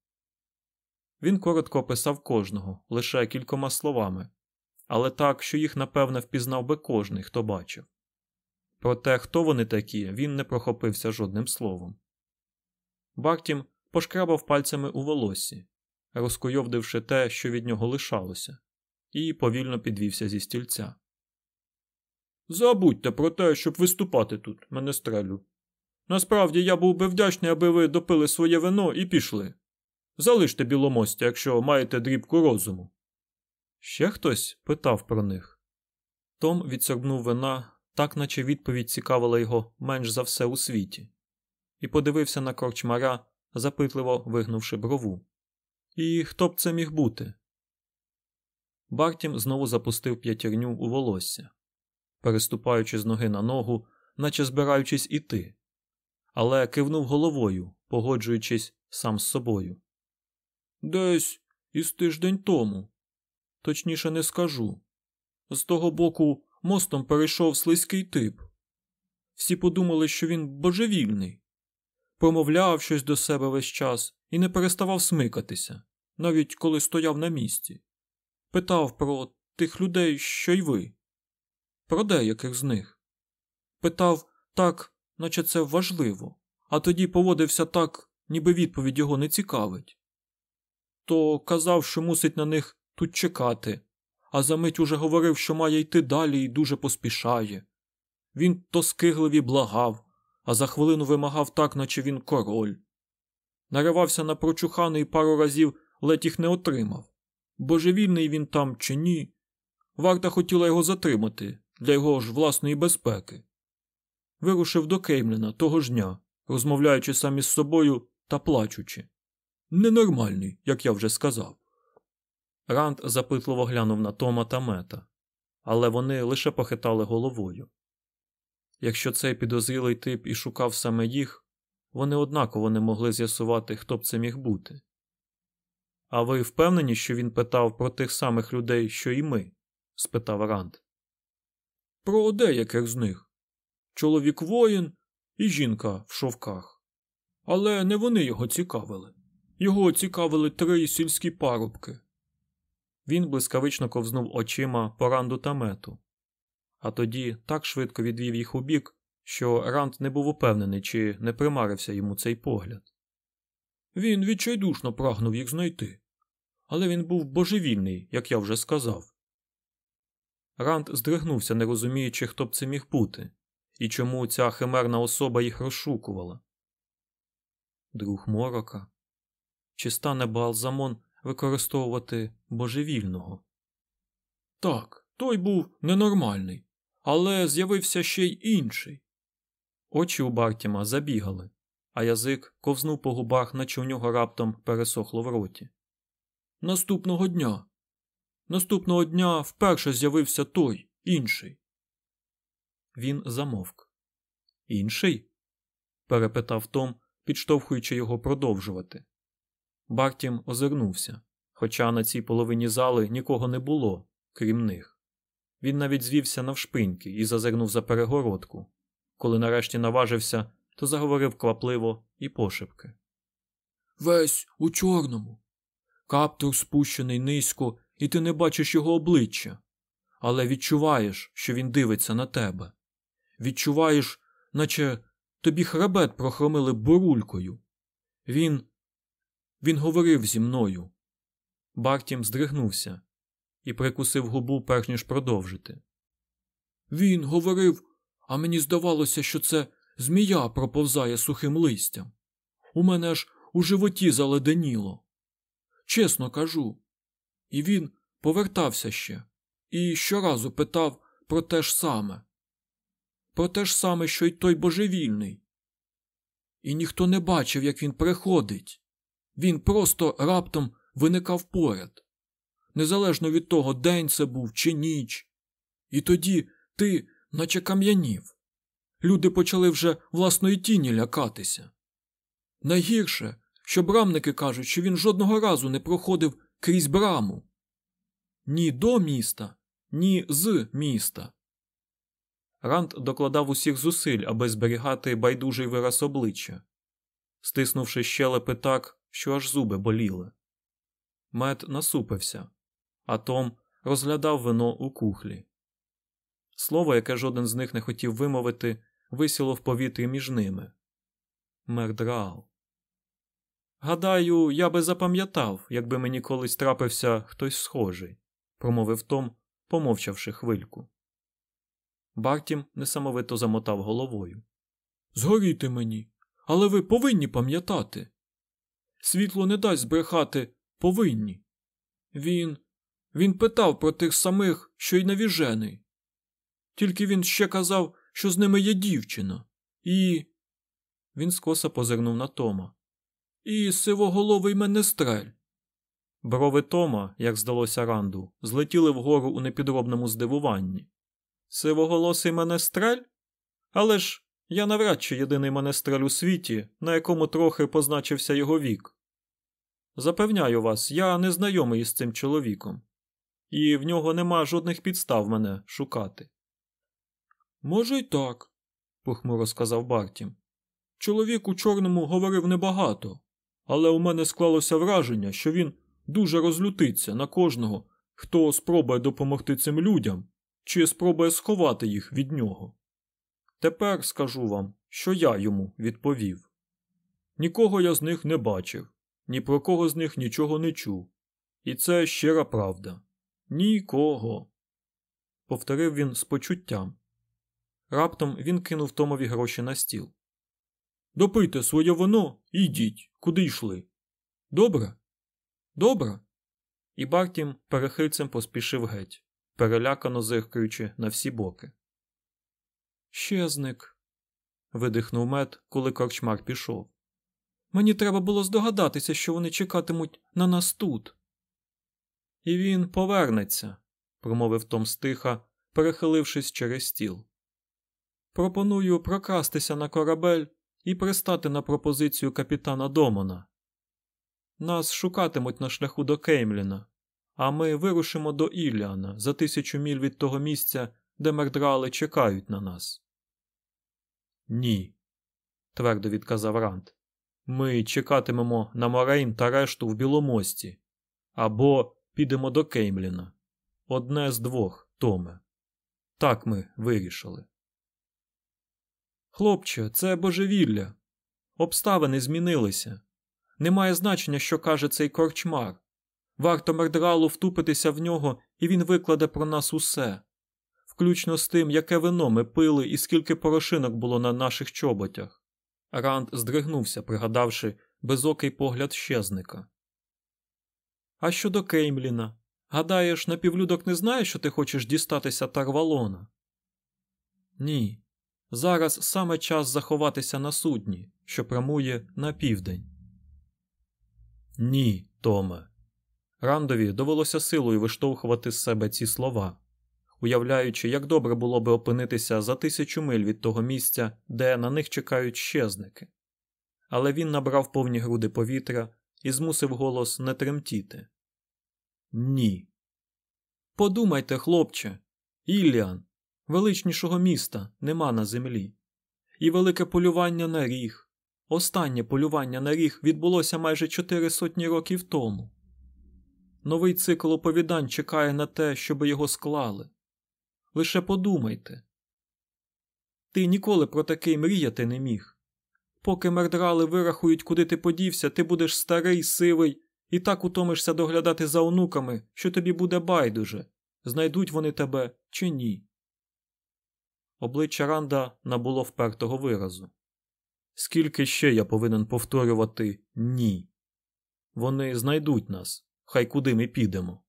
Він коротко описав кожного, лише кількома словами, але так, що їх напевне впізнав би кожний, хто бачив. Про те, хто вони такі, він не прохопився жодним словом. Бартім пошкрабав пальцями у волосі, розкуйовдивши те, що від нього лишалося, і повільно підвівся зі стільця. Забудьте про те, щоб виступати тут, менестрелю. Насправді я був би вдячний, аби ви допили своє вино і пішли. Залиште біломостя, якщо маєте дрібку розуму. Ще хтось питав про них. Том відсорбнув вина, так наче відповідь цікавила його менш за все у світі, і подивився на корчмара, запитливо вигнувши брову. І хто б це міг бути? Бартім знову запустив п'ятірню у волосся, переступаючи з ноги на ногу, наче збираючись іти, але кивнув головою, погоджуючись сам з собою. Десь із тиждень тому, точніше не скажу. З того боку мостом перейшов слизький тип. Всі подумали, що він божевільний, промовляв щось до себе весь час і не переставав смикатися, навіть коли стояв на місці. Питав про тих людей, що й ви, про деяких з них. Питав так, наче це важливо, а тоді поводився так, ніби відповідь його не цікавить. То казав, що мусить на них тут чекати, а за мить уже говорив, що має йти далі і дуже поспішає. Він то скигливі благав, а за хвилину вимагав так, наче він король. Наривався на прочухани і пару разів ледь їх не отримав. Божевільний він там чи ні. Варта хотіла його затримати для його ж власної безпеки. Вирушив до Кеймліна того ж дня, розмовляючи сам із собою та плачучи. Ненормальний, як я вже сказав. Ранд запитливо глянув на Тома та мета, але вони лише похитали головою. Якщо цей підозрілий тип і шукав саме їх, вони однаково не могли з'ясувати, хто б це міг бути. А ви впевнені, що він питав про тих самих людей, що і ми? спитав Ранд. Про деяких з них чоловік воїн і жінка в шовках. Але не вони його цікавили. Його цікавили три сільські парубки. Він блискавично ковзнув очима по ранду та мету, а тоді так швидко відвів їх у бік, що Ранд не був упевнений, чи не примарився йому цей погляд. Він відчайдушно прагнув їх знайти, але він був божевільний, як я вже сказав. Ранд здригнувся, не розуміючи, хто б це міг бути, і чому ця химерна особа їх розшукувала. Друг морока. Чи стане Балзамон використовувати божевільного? Так, той був ненормальний, але з'явився ще й інший. Очі у Бартіма забігали, а язик ковзнув по губах, наче у нього раптом пересохло в роті. Наступного дня. Наступного дня вперше з'явився той інший. Він замовк. Інший? перепитав Том, підштовхуючи його продовжувати. Бартім озирнувся, хоча на цій половині зали нікого не було, крім них. Він навіть звівся навшпиньки і зазирнув за перегородку. Коли нарешті наважився, то заговорив квапливо і пошепки. Весь у чорному. Каптур спущений низько, і ти не бачиш його обличчя, але відчуваєш, що він дивиться на тебе. Відчуваєш, наче тобі хребет прохромили бурулькою. Він. Він говорив зі мною. Бартім здригнувся і прикусив губу, перш ніж продовжити. Він говорив, а мені здавалося, що це змія проповзає сухим листям. У мене аж у животі заледеніло. Чесно кажу. І він повертався ще і щоразу питав про те ж саме, про те ж саме, що й той божевільний. І ніхто не бачив, як він приходить. Він просто раптом виникав поряд, незалежно від того, день це був чи ніч. І тоді ти, наче кам'янів. Люди почали вже власної тіні лякатися. Найгірше, що брамники кажуть, що він жодного разу не проходив крізь браму. Ні до міста, ні з міста. Ранд докладав усіх зусиль, аби зберігати байдужий вираз обличчя, стиснувши щелепи так, що аж зуби боліли. Мед насупився, а Том розглядав вино у кухлі. Слово, яке жоден з них не хотів вимовити, висіло в повітрі між ними. Мердрал. Гадаю, я би запам'ятав, якби мені колись трапився хтось схожий, промовив Том, помовчавши хвильку. Бартім несамовито замотав головою. Згоріти мені, але ви повинні пам'ятати. Світло не дасть збрехати повинні. Він. Він питав про тих самих, що й навіжений. Тільки він ще казав, що з ними є дівчина, і. Він скоса позирнув на Тома. І сивоголовий менестрель. Брови Тома, як здалося Ранду, злетіли вгору у непідробному здивуванні. Сивоголосий менестрель? Але ж я навряд чи єдиний менестрель у світі, на якому трохи позначився його вік. Запевняю вас, я не знайомий із цим чоловіком. і в нього нема жодних підстав мене шукати. Може, й так, похмуро сказав Бартім. Чоловік у чорному говорив небагато, але у мене склалося враження, що він дуже розлютиться на кожного, хто спробує допомогти цим людям чи спробує сховати їх від нього. Тепер скажу вам, що я йому відповів. Нікого я з них не бачив, ні про кого з них нічого не чув. І це щира правда. Нікого. Повторив він з почуттям. Раптом він кинув Томові гроші на стіл. Допийте своє вино і йдіть, куди йшли. Добре? Добре. І Бартім перехильцем поспішив геть, перелякано зиркаючи на всі боки. Щезник. видихнув мед, коли корчмар пішов. Мені треба було здогадатися, що вони чекатимуть на нас тут. І він повернеться, промовив Том стиха, перехилившись через стіл. Пропоную прокрастися на корабель і пристати на пропозицію капітана Домона. Нас шукатимуть на шляху до Кеймліна, а ми вирушимо до Ілліана за тисячу міль від того місця, де мердрали чекають на нас. Ні, твердо відказав Рант. Ми чекатимемо на Морейн та решту в Біломості або підемо до Кеймліна. Одне з двох, Томе. Так ми вирішили. Хлопче, це божевілля. Обставини змінилися. Немає значення, що каже цей корчмар. Варто мердралу втупитися в нього, і він викладе про нас усе, включно з тим, яке вино ми пили і скільки порошинок було на наших чоботях. Ранд здригнувся, пригадавши безокий погляд щезника. А щодо Кеймліна, гадаєш, напівлюдок не знає, що ти хочеш дістатися Тарвалона? Ні. Зараз саме час заховатися на судні, що прямує на південь. Ні, Томе. Рандові довелося силою виштовхувати з себе ці слова, уявляючи, як добре було би опинитися за тисячу миль від того місця, де на них чекають щезники. Але він набрав повні груди повітря і змусив голос не тремтіти. Ні. Подумайте, хлопче, Ілліан, величнішого міста нема на землі. І велике полювання на ріг. Останнє полювання на ріг відбулося майже чотири сотні років тому. Новий цикл оповідань чекає на те, щоб його склали. Лише подумайте. Ти ніколи про таке мріяти не міг. Поки мердрали вирахують, куди ти подівся, ти будеш старий, сивий і так утомишся доглядати за онуками, що тобі буде байдуже, знайдуть вони тебе чи ні. Обличчя Ранда набуло впертого виразу. Скільки ще я повинен повторювати ні? Вони знайдуть нас, хай куди ми підемо.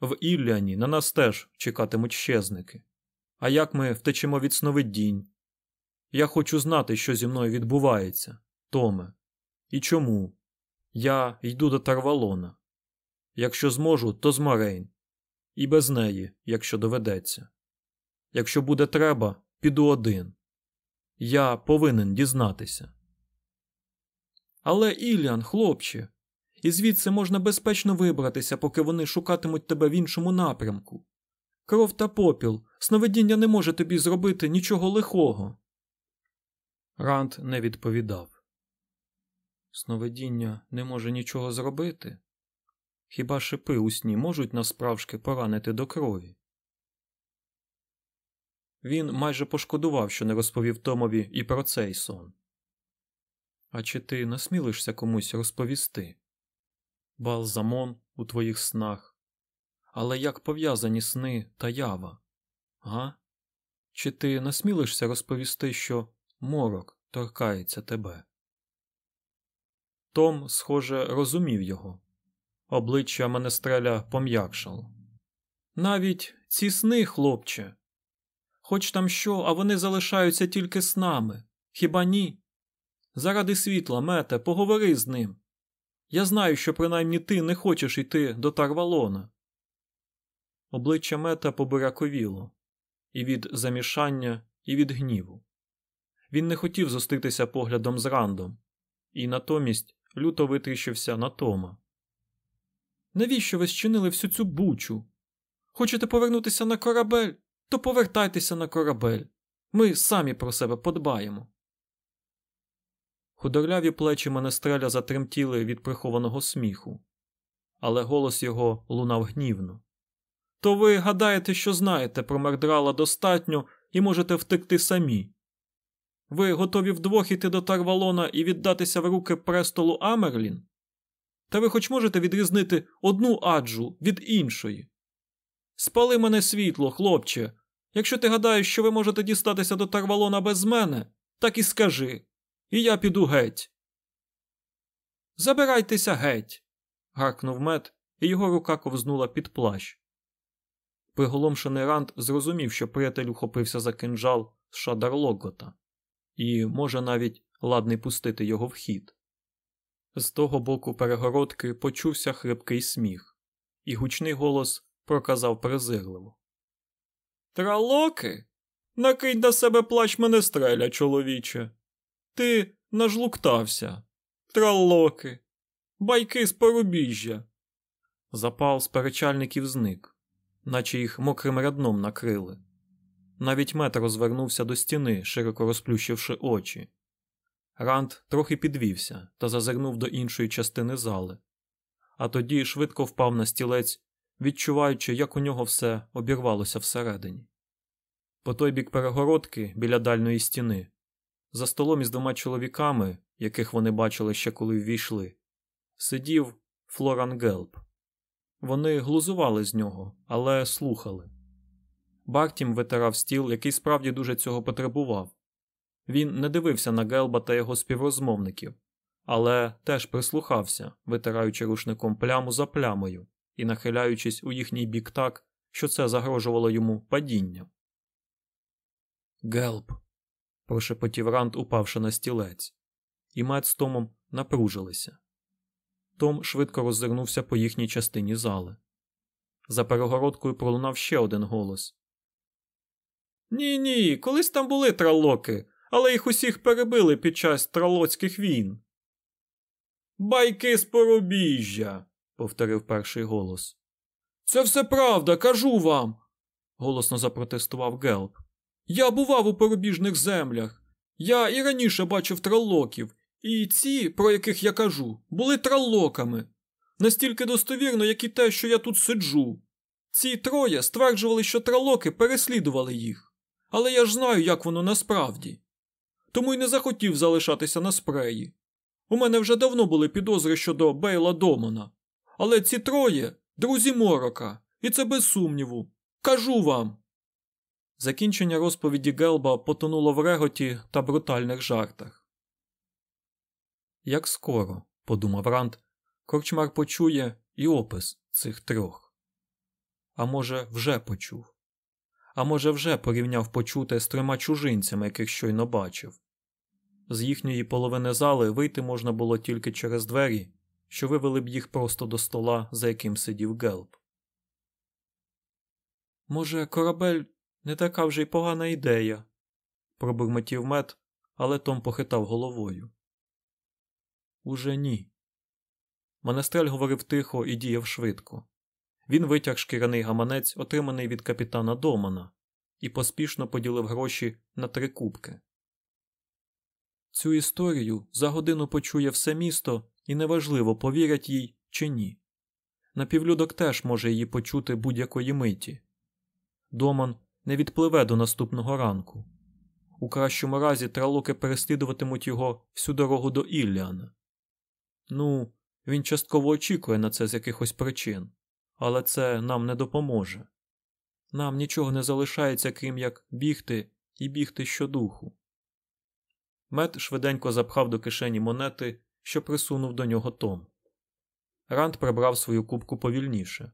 В Ілляні на нас теж чекатимуть щезники. А як ми втечемо від сновидінь? Я хочу знати, що зі мною відбувається, Томе. І чому? Я йду до Тарвалона. Якщо зможу, то з Морейн. І без неї, якщо доведеться. Якщо буде треба, піду один. Я повинен дізнатися. Але Іллян, хлопче, і звідси можна безпечно вибратися, поки вони шукатимуть тебе в іншому напрямку. Кров та попіл, сновидіння не може тобі зробити нічого лихого. Ранд не відповідав. Сновидіння не може нічого зробити. Хіба шипи у сні можуть насправжки поранити до крові? Він майже пошкодував, що не розповів Томові і про цей сон. А чи ти насмілишся комусь розповісти? Балзамон у твоїх снах. Але як пов'язані сни та ява? Га? Чи ти насмілишся розповісти, що морок торкається тебе? Том, схоже, розумів його. Обличчя Менестреля пом'якшало. Навіть ці сни, хлопче. Хоч там що, а вони залишаються тільки снами. Хіба ні? Заради світла, мете, поговори з ним. Я знаю, що принаймні ти не хочеш йти до Тарвалона. Обличчя мета побираковіло і від замішання, і від гніву. Він не хотів зустрітися поглядом з Рандом, і натомість люто витріщився на Тома. Навіщо ви зчинили всю цю бучу? Хочете повернутися на корабель? То повертайтеся на корабель. Ми самі про себе подбаємо. Худорляві плечі Менестреля затремтіли від прихованого сміху, але голос його лунав гнівно. То ви гадаєте, що знаєте про Мердрала достатньо і можете втекти самі. Ви готові вдвох іти до Тарвалона і віддатися в руки престолу Амерлін? Та ви хоч можете відрізнити одну аджу від іншої? Спали мене світло, хлопче. Якщо ти гадаєш, що ви можете дістатися до Тарвалона без мене, так і скажи, і я піду геть. Забирайтеся геть. гаркнув мед, і його рука ковзнула під плащ. Приголомшений Ранд зрозумів, що приятель ухопився за кинджал з Шадарлогота, і може навіть ладний пустити його в хід. З того боку перегородки почувся хрипкий сміх, і гучний голос проказав презирливо. Тралоки? Накинь на себе плащ мене стреля, чоловіче. Ти нажлуктався. Тралоки, байки з порубіжжя. Запал сперечальників зник, наче їх мокрим рядном накрили. Навіть мет розвернувся до стіни, широко розплющивши очі. Ранд трохи підвівся та зазирнув до іншої частини зали, а тоді швидко впав на стілець, відчуваючи, як у нього все обірвалося всередині. По той бік перегородки біля дальної стіни, за столом із двома чоловіками, яких вони бачили ще коли ввійшли, сидів Флоран Гелп. Вони глузували з нього, але слухали. Бартім витирав стіл, який справді дуже цього потребував. Він не дивився на Гелба та його співрозмовників, але теж прислухався, витираючи рушником пляму за плямою і нахиляючись у їхній бік так, що це загрожувало йому падінням. Гелб. Прошепотів Рант, упавши на стілець, і мед з Томом напружилися. Том швидко роззирнувся по їхній частині зали. За перегородкою пролунав ще один голос. Ні, ні, колись там були тралоки, але їх усіх перебили під час тралоцьких війн. Байки з порубіжжя, повторив перший голос. Це все правда, кажу вам, голосно запротестував Гелп. Я бував у порубіжних землях. Я і раніше бачив тралоків, і ці, про яких я кажу, були тралоками. Настільки достовірно, як і те, що я тут сиджу. Ці троє стверджували, що тралоки переслідували їх. Але я ж знаю, як воно насправді. Тому й не захотів залишатися на спреї. У мене вже давно були підозри щодо Бейла Домана. Але ці троє друзі морока, і це без сумніву. Кажу вам. Закінчення розповіді Гелба потонуло в реготі та брутальних жартах. Як скоро, подумав Ранд, корчмар почує і опис цих трьох. А може, вже почув. А може, вже порівняв почуте з трьома чужинцями, яких щойно бачив. З їхньої половини зали вийти можна було тільки через двері, що вивели б їх просто до стола, за яким сидів Гелб. Може, корабель не така вже й погана ідея, пробурмотів мед, але Том похитав головою. Уже ні. Манестрель говорив тихо і діяв швидко. Він витяг шкіряний гаманець, отриманий від капітана Домана, і поспішно поділив гроші на три кубки. Цю історію за годину почує все місто, і неважливо, повірять їй чи ні. Напівлюдок теж може її почути будь-якої миті. Доман не відпливе до наступного ранку. У кращому разі тралоки переслідуватимуть його всю дорогу до Ілліана. Ну, він частково очікує на це з якихось причин, але це нам не допоможе. Нам нічого не залишається, крім як бігти і бігти щодуху. Мед швиденько запхав до кишені монети, що присунув до нього Том. Ранд прибрав свою кубку повільніше.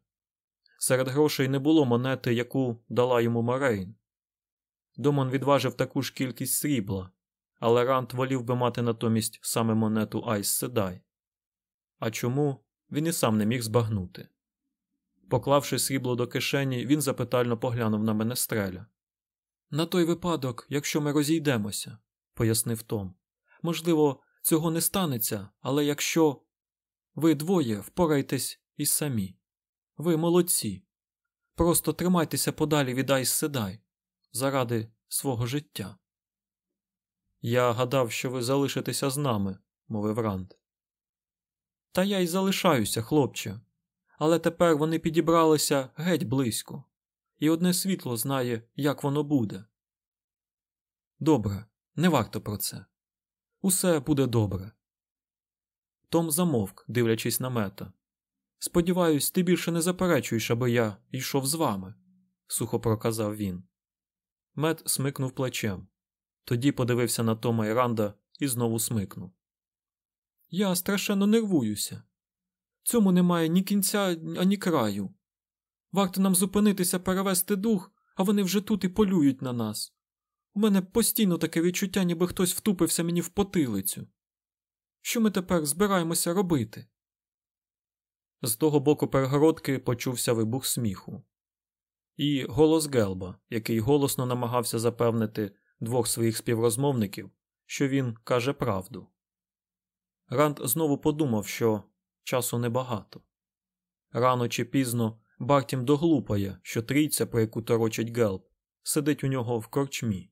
Серед грошей не було монети, яку дала йому Морейн. Домон відважив таку ж кількість срібла, але Ранд волів би мати натомість саме монету Айс Седай. А чому він і сам не міг збагнути. Поклавши срібло до кишені, він запитально поглянув на Менестреля. На той випадок, якщо ми розійдемося, пояснив Том. Можливо, цього не станеться, але якщо ви двоє впорайтесь і самі. Ви молодці. Просто тримайтеся подалі від Айс Седай заради свого життя. Я гадав, що ви залишитеся з нами, мовив Ранд. Та я й залишаюся, хлопче. Але тепер вони підібралися геть близько, і одне світло знає, як воно буде. Добре, не варто про це. Усе буде добре. Том замовк, дивлячись на мета. Сподіваюсь, ти більше не заперечуєш, аби я йшов з вами, сухо проказав він. Мет смикнув плечем. Тоді подивився на Тома і Ранда і знову смикнув. Я страшенно нервуюся. Цьому немає ні кінця, ані краю. Варто нам зупинитися, перевести дух, а вони вже тут і полюють на нас. У мене постійно таке відчуття, ніби хтось втупився мені в потилицю. Що ми тепер збираємося робити? З того боку перегородки почувся вибух сміху. І голос Гелба, який голосно намагався запевнити двох своїх співрозмовників, що він каже правду. Ранд знову подумав, що часу небагато. Рано чи пізно Бартім доглупає, що трійця, про яку торочить Гелб, сидить у нього в корчмі.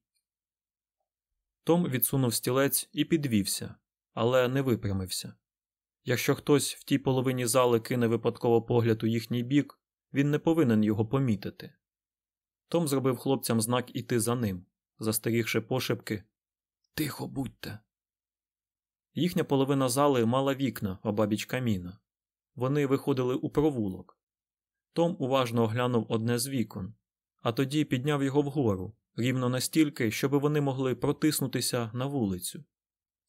Том відсунув стілець і підвівся, але не випрямився. Якщо хтось в тій половині зали кине випадково погляд у їхній бік, він не повинен його помітити. Том зробив хлопцям знак іти за ним, застерігши пошепки Тихо будьте. Їхня половина зали мала вікна обабіч каміна. Вони виходили у провулок. Том уважно оглянув одне з вікон, а тоді підняв його вгору, рівно настільки, щоб вони могли протиснутися на вулицю.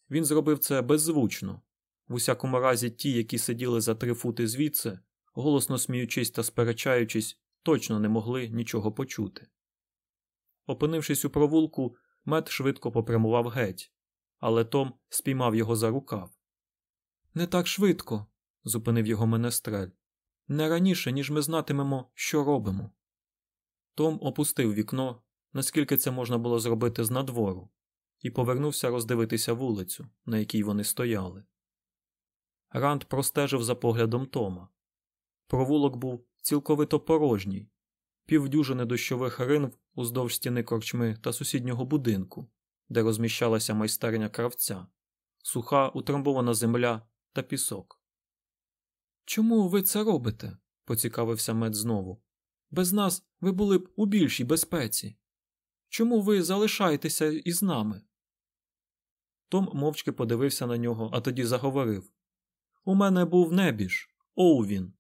Він зробив це беззвучно. В усякому разі, ті, які сиділи за три фути звідси, голосно сміючись та сперечаючись, точно не могли нічого почути. Опинившись у провулку, мед швидко попрямував геть, але Том спіймав його за рукав. Не так швидко, зупинив його менестрель. Не раніше, ніж ми знатимемо, що робимо. Том опустив вікно, наскільки це можна було зробити з надвору, і повернувся роздивитися вулицю, на якій вони стояли. Ранд простежив за поглядом Тома. Провулок був цілковито порожній, півдюжини дощових ринв уздовж стіни корчми та сусіднього будинку, де розміщалася майстерня кравця, суха утрамбована земля та пісок. Чому ви це робите? поцікавився мед знову. Без нас ви були б у більшій безпеці. Чому ви залишаєтеся із нами? Том мовчки подивився на нього, а тоді заговорив У мене був небіж, Оувін,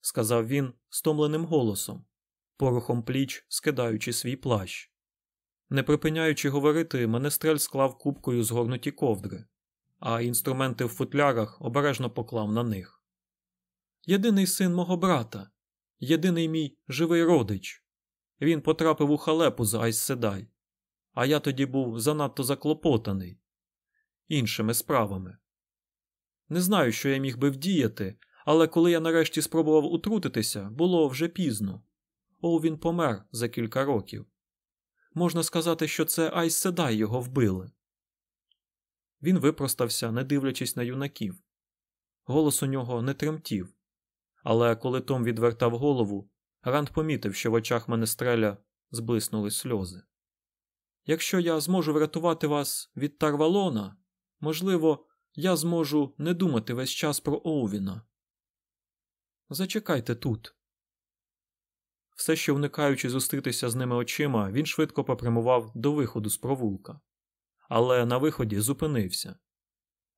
сказав він стомленим голосом, порухом пліч скидаючи свій плащ. Не припиняючи говорити, менестрель склав кубкою згорнуті ковдри, а інструменти в футлярах обережно поклав на них. Єдиний син мого брата, єдиний мій живий родич. Він потрапив у халепу з Айсседай, а я тоді був занадто заклопотаний іншими справами. Не знаю, що я міг би вдіяти, але коли я нарешті спробував утрутитися, було вже пізно. О, він помер за кілька років. Можна сказати, що це Айс Седай його вбили. Він випростався, не дивлячись на юнаків. Голос у нього не тремтів. Але коли Том відвертав голову, Ранд помітив, що в очах Менестреля зблиснули сльози. Якщо я зможу врятувати вас від Тарвалона, можливо, я зможу не думати весь час про Оувіна. Зачекайте тут. Все ще уникаючи зустрітися з ними очима, він швидко попрямував до виходу з провулка, але на виході зупинився.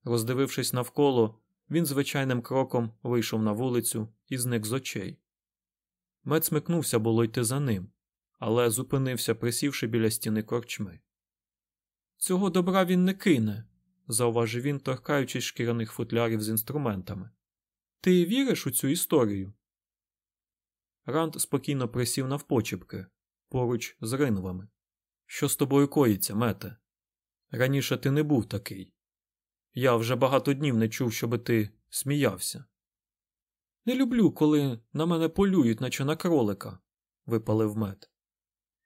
Роздивившись навколо, він звичайним кроком вийшов на вулицю і зник з очей. Мед смикнувся було йти за ним, але зупинився, присівши біля стіни корчми. Цього добра він не кине, зауважив він, торкаючись шкіряних футлярів з інструментами. Ти віриш у цю історію? Ранд спокійно присів навпочіпки, поруч з ринвами. Що з тобою коїться, мете? Раніше ти не був такий. Я вже багато днів не чув, щоби ти сміявся. Не люблю, коли на мене полюють, наче на кролика, випалив мед.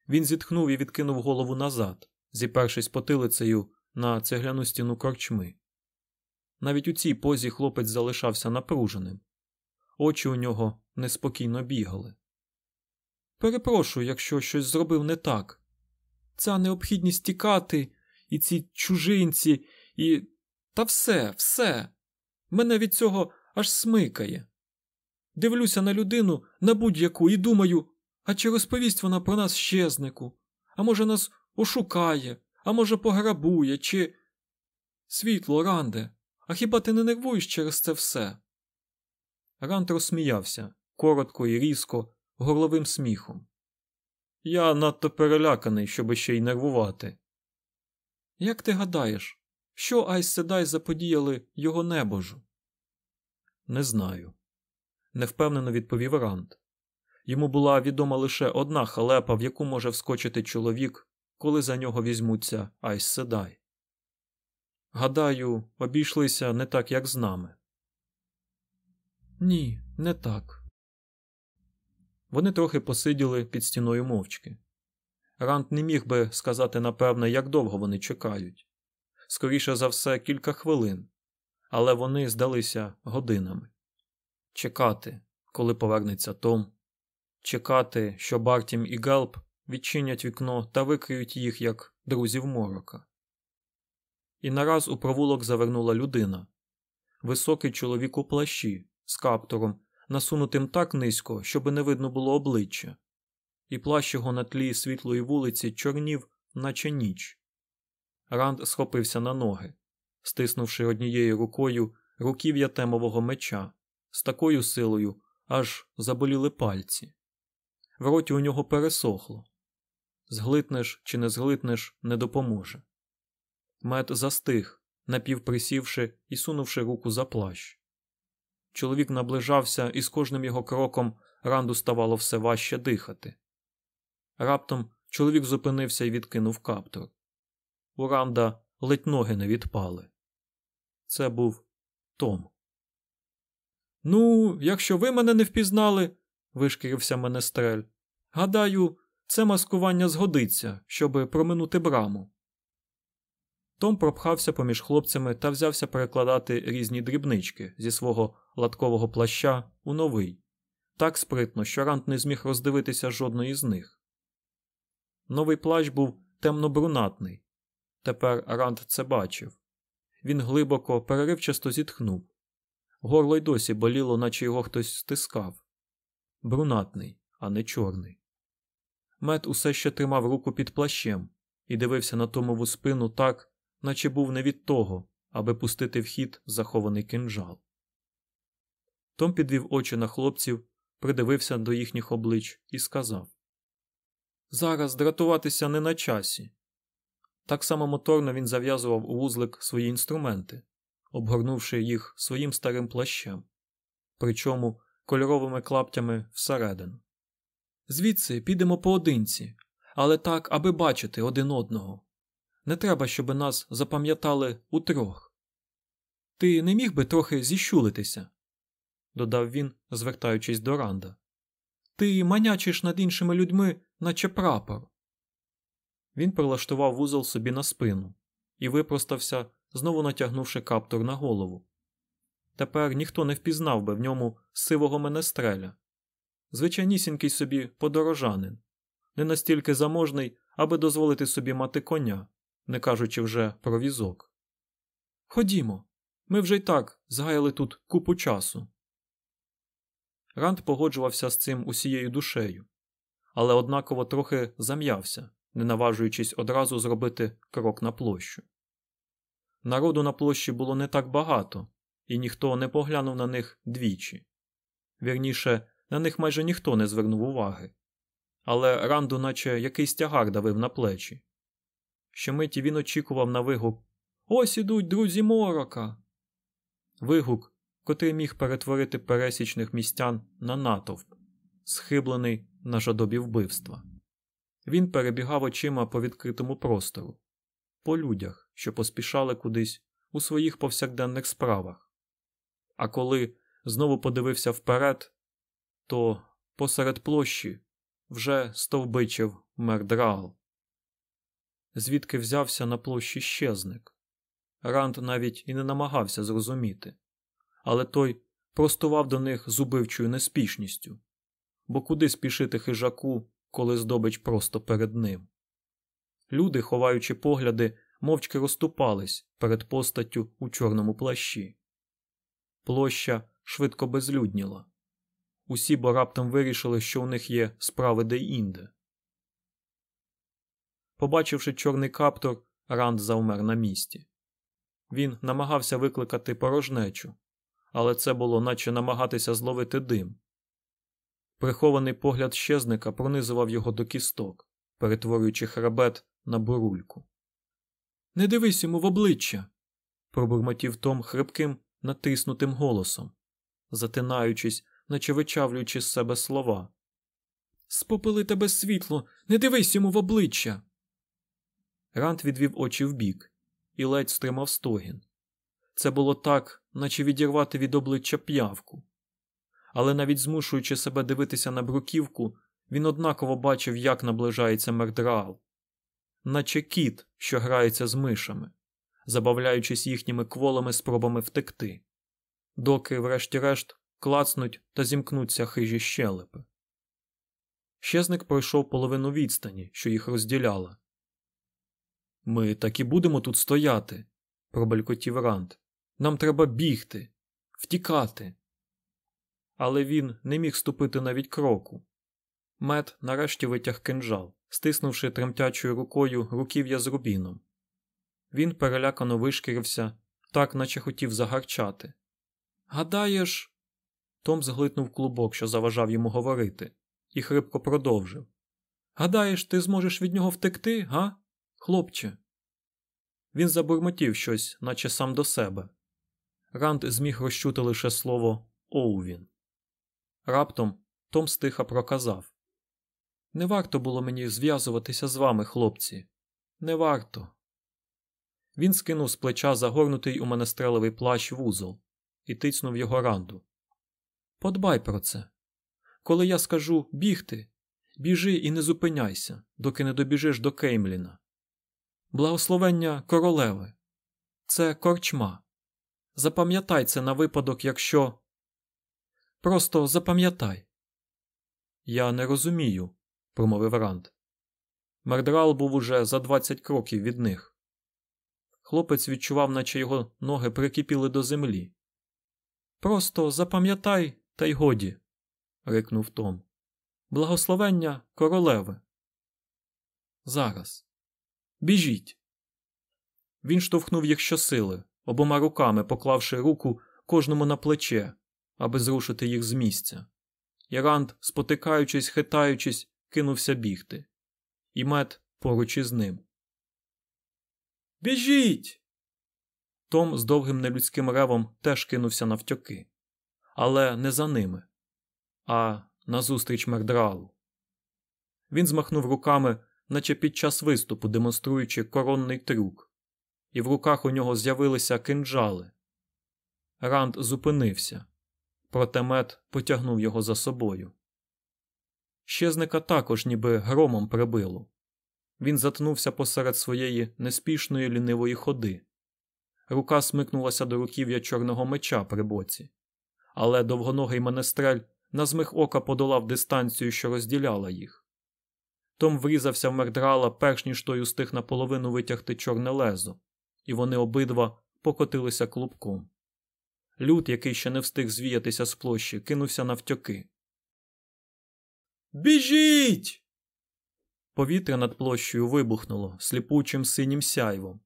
Він зітхнув і відкинув голову назад, зіпершись потилицею на цегляну стіну корчми. Навіть у цій позі хлопець залишався напруженим. Очі у нього неспокійно бігали. Перепрошую, якщо щось зробив не так. Ця необхідність тікати, і ці чужинці, і. Та все, все. Мене від цього аж смикає. Дивлюся на людину на будь-яку і думаю, а чи розповість вона про нас щезнику? А може, нас ошукає, а може, пограбує, чи. Світло, Ранде, а хіба ти не нервуєш через це все? Ранд розсміявся коротко і різко, горловим сміхом. Я надто переляканий, щоби ще й нервувати. Як ти гадаєш, що Айс Седай заподіяли його небожу? Не знаю, невпевнено відповів Ранд. Йому була відома лише одна халепа, в яку може вскочити чоловік, коли за нього візьмуться Айс Седай. Гадаю, обійшлися не так, як з нами. Ні, не так. Вони трохи посиділи під стіною мовчки. Ранд не міг би сказати напевне, як довго вони чекають. Скоріше за все, кілька хвилин, але вони здалися годинами. Чекати, коли повернеться Том, чекати, що Бартім і Гелп відчинять вікно та викриють їх як друзів морока. І нараз у провулок завернула людина високий чоловік у плащі з каптуром, насунутим так низько, щоби не видно було обличчя, і плащ його на тлі світлої вулиці чорнів, наче ніч. Ранд схопився на ноги, стиснувши однією рукою руків'я темового меча, з такою силою аж заболіли пальці. В роті у нього пересохло. Зглитнеш чи не зглитнеш не допоможе. Мед застиг, напівприсівши і сунувши руку за плащ. Чоловік наближався, і з кожним його кроком ранду ставало все важче дихати. Раптом чоловік зупинився і відкинув каптур. У Ранда ледь ноги не відпали. Це був Том. Ну, якщо ви мене не впізнали, вишкірився менестрель. Гадаю, це маскування згодиться, щоби проминути браму. Том пропхався поміж хлопцями та взявся перекладати різні дрібнички зі свого латкового плаща у новий, так спритно, що Рант не зміг роздивитися жодної з них. Новий плащ був темно-брунатний. Тепер Рант це бачив. Він глибоко, переривчасто зітхнув. Горло й досі боліло, наче його хтось стискав. Брунатний, а не чорний. Мед усе ще тримав руку під плащем і дивився на Томову спину так, наче був не від того, аби пустити в хід захований кинджал. Том підвів очі на хлопців, придивився до їхніх облич і сказав Зараз дратуватися не на часі. Так само моторно він зав'язував у вузлик свої інструменти, обгорнувши їх своїм старим плащем, причому кольоровими клаптями всередину. Звідси підемо поодинці, але так, аби бачити один одного. Не треба, щоб нас запам'ятали утрьох. Ти не міг би трохи зіщулитися, додав він, звертаючись до Ранда. Ти манячиш над іншими людьми, наче прапор. Він прилаштував вузол собі на спину і випростався, знову натягнувши каптур на голову. Тепер ніхто не впізнав би в ньому сивого менестреля. Звичайнісінький собі подорожанин, не настільки заможний, аби дозволити собі мати коня, не кажучи вже про візок. Ходімо, ми вже й так згаяли тут купу часу. Ранд погоджувався з цим усією душею, але однаково трохи зам'явся, не наважуючись одразу зробити крок на площу. Народу на площі було не так багато, і ніхто не поглянув на них двічі. Вірніше, на них майже ніхто не звернув уваги. Але Ранду, наче якийсь тягар давив на плечі. Щомиті він очікував на вигук Ось ідуть друзі морока. Вигук, котрий міг перетворити пересічних містян на натовп, схиблений на жадобі вбивства. Він перебігав очима по відкритому простору, по людях, що поспішали кудись у своїх повсякденних справах. А коли знову подивився вперед, то посеред площі вже стовбичив мердрал. Звідки взявся на площі щезник. Ранд навіть і не намагався зрозуміти, але той простував до них з убивчою неспішністю, бо куди спішити хижаку, коли здобич просто перед ним. Люди, ховаючи погляди, мовчки розступались перед постаттю у чорному плащі. Площа швидко безлюдніла. Усі бо раптом вирішили, що у них є справи де інде. Побачивши чорний каптор, Ранд завмер на місці. Він намагався викликати порожнечу, але це було наче намагатися зловити дим. Прихований погляд щезника пронизував його до кісток, перетворюючи хребет на бурульку. Не дивись йому в обличчя. пробурмотів Том хрипким, натиснутим голосом, затинаючись, наче вичавлюючи з себе слова. Спопили тебе світло, не дивись йому в обличчя. Рант відвів очі вбік і ледь стримав стогін. Це було так, наче відірвати від обличчя п'явку. Але навіть змушуючи себе дивитися на бруківку, він однаково бачив, як наближається мердраал, наче кіт, що грається з мишами, забавляючись їхніми кволими спробами втекти, доки, врешті-решт, клацнуть та зімкнуться хижі щелепи. Щезник пройшов половину відстані, що їх розділяла. Ми так і будемо тут стояти, пробелькотів Рант. Нам треба бігти, втікати. Але він не міг ступити навіть кроку. Мед нарешті витяг кинджал, стиснувши тремтячою рукою руків'я з рубіном. Він перелякано вишкірився, так наче хотів загарчати. Гадаєш. Том зглитнув клубок, що заважав йому говорити, і хрипко продовжив. Гадаєш, ти зможеш від нього втекти, га? Хлопче. Він забурмотів щось, наче сам до себе. Ранд зміг розчути лише слово Оувін. Раптом Том стиха проказав Не варто було мені зв'язуватися з вами, хлопці. Не варто. Він скинув з плеча загорнутий у менестрелевий плащ вузол і тицнув його ранду. Подбай про це. Коли я скажу бігти, біжи і не зупиняйся, доки не добіжиш до Кеймліна. Благословення королеви. Це корчма. Запам'ятай це на випадок, якщо. Просто запам'ятай. Я не розумію, промовив Ранд. Мердрал був уже за двадцять кроків від них. Хлопець відчував, наче його ноги прикипіли до землі. Просто запам'ятай, та й годі, рикнув Том. Благословення королеви. Зараз. Біжіть. Він штовхнув їх щосили, обома руками поклавши руку кожному на плече, аби зрушити їх з місця. Іранд, спотикаючись, хитаючись, кинувся бігти. І мед поруч із ним. Біжіть. Том з довгим нелюдським ревом теж кинувся навтьоки. Але не за ними, а назустріч мердралу. Він змахнув руками, наче під час виступу демонструючи коронний трюк, і в руках у нього з'явилися кинджали. Ранд зупинився, проте мед потягнув його за собою. Щезника також ніби громом прибило. Він затнувся посеред своєї неспішної лінивої ходи. Рука смикнулася до руків'я чорного меча при боці, але довгоногий менестрель на змих ока подолав дистанцію, що розділяла їх. Том врізався в мердрала, перш ніж той устиг наполовину витягти чорне лезо, і вони обидва покотилися клубком. Люд, який ще не встиг звіятися з площі, кинувся навтьоки. Біжіть! Повітря над площею вибухнуло сліпучим синім сяйвом,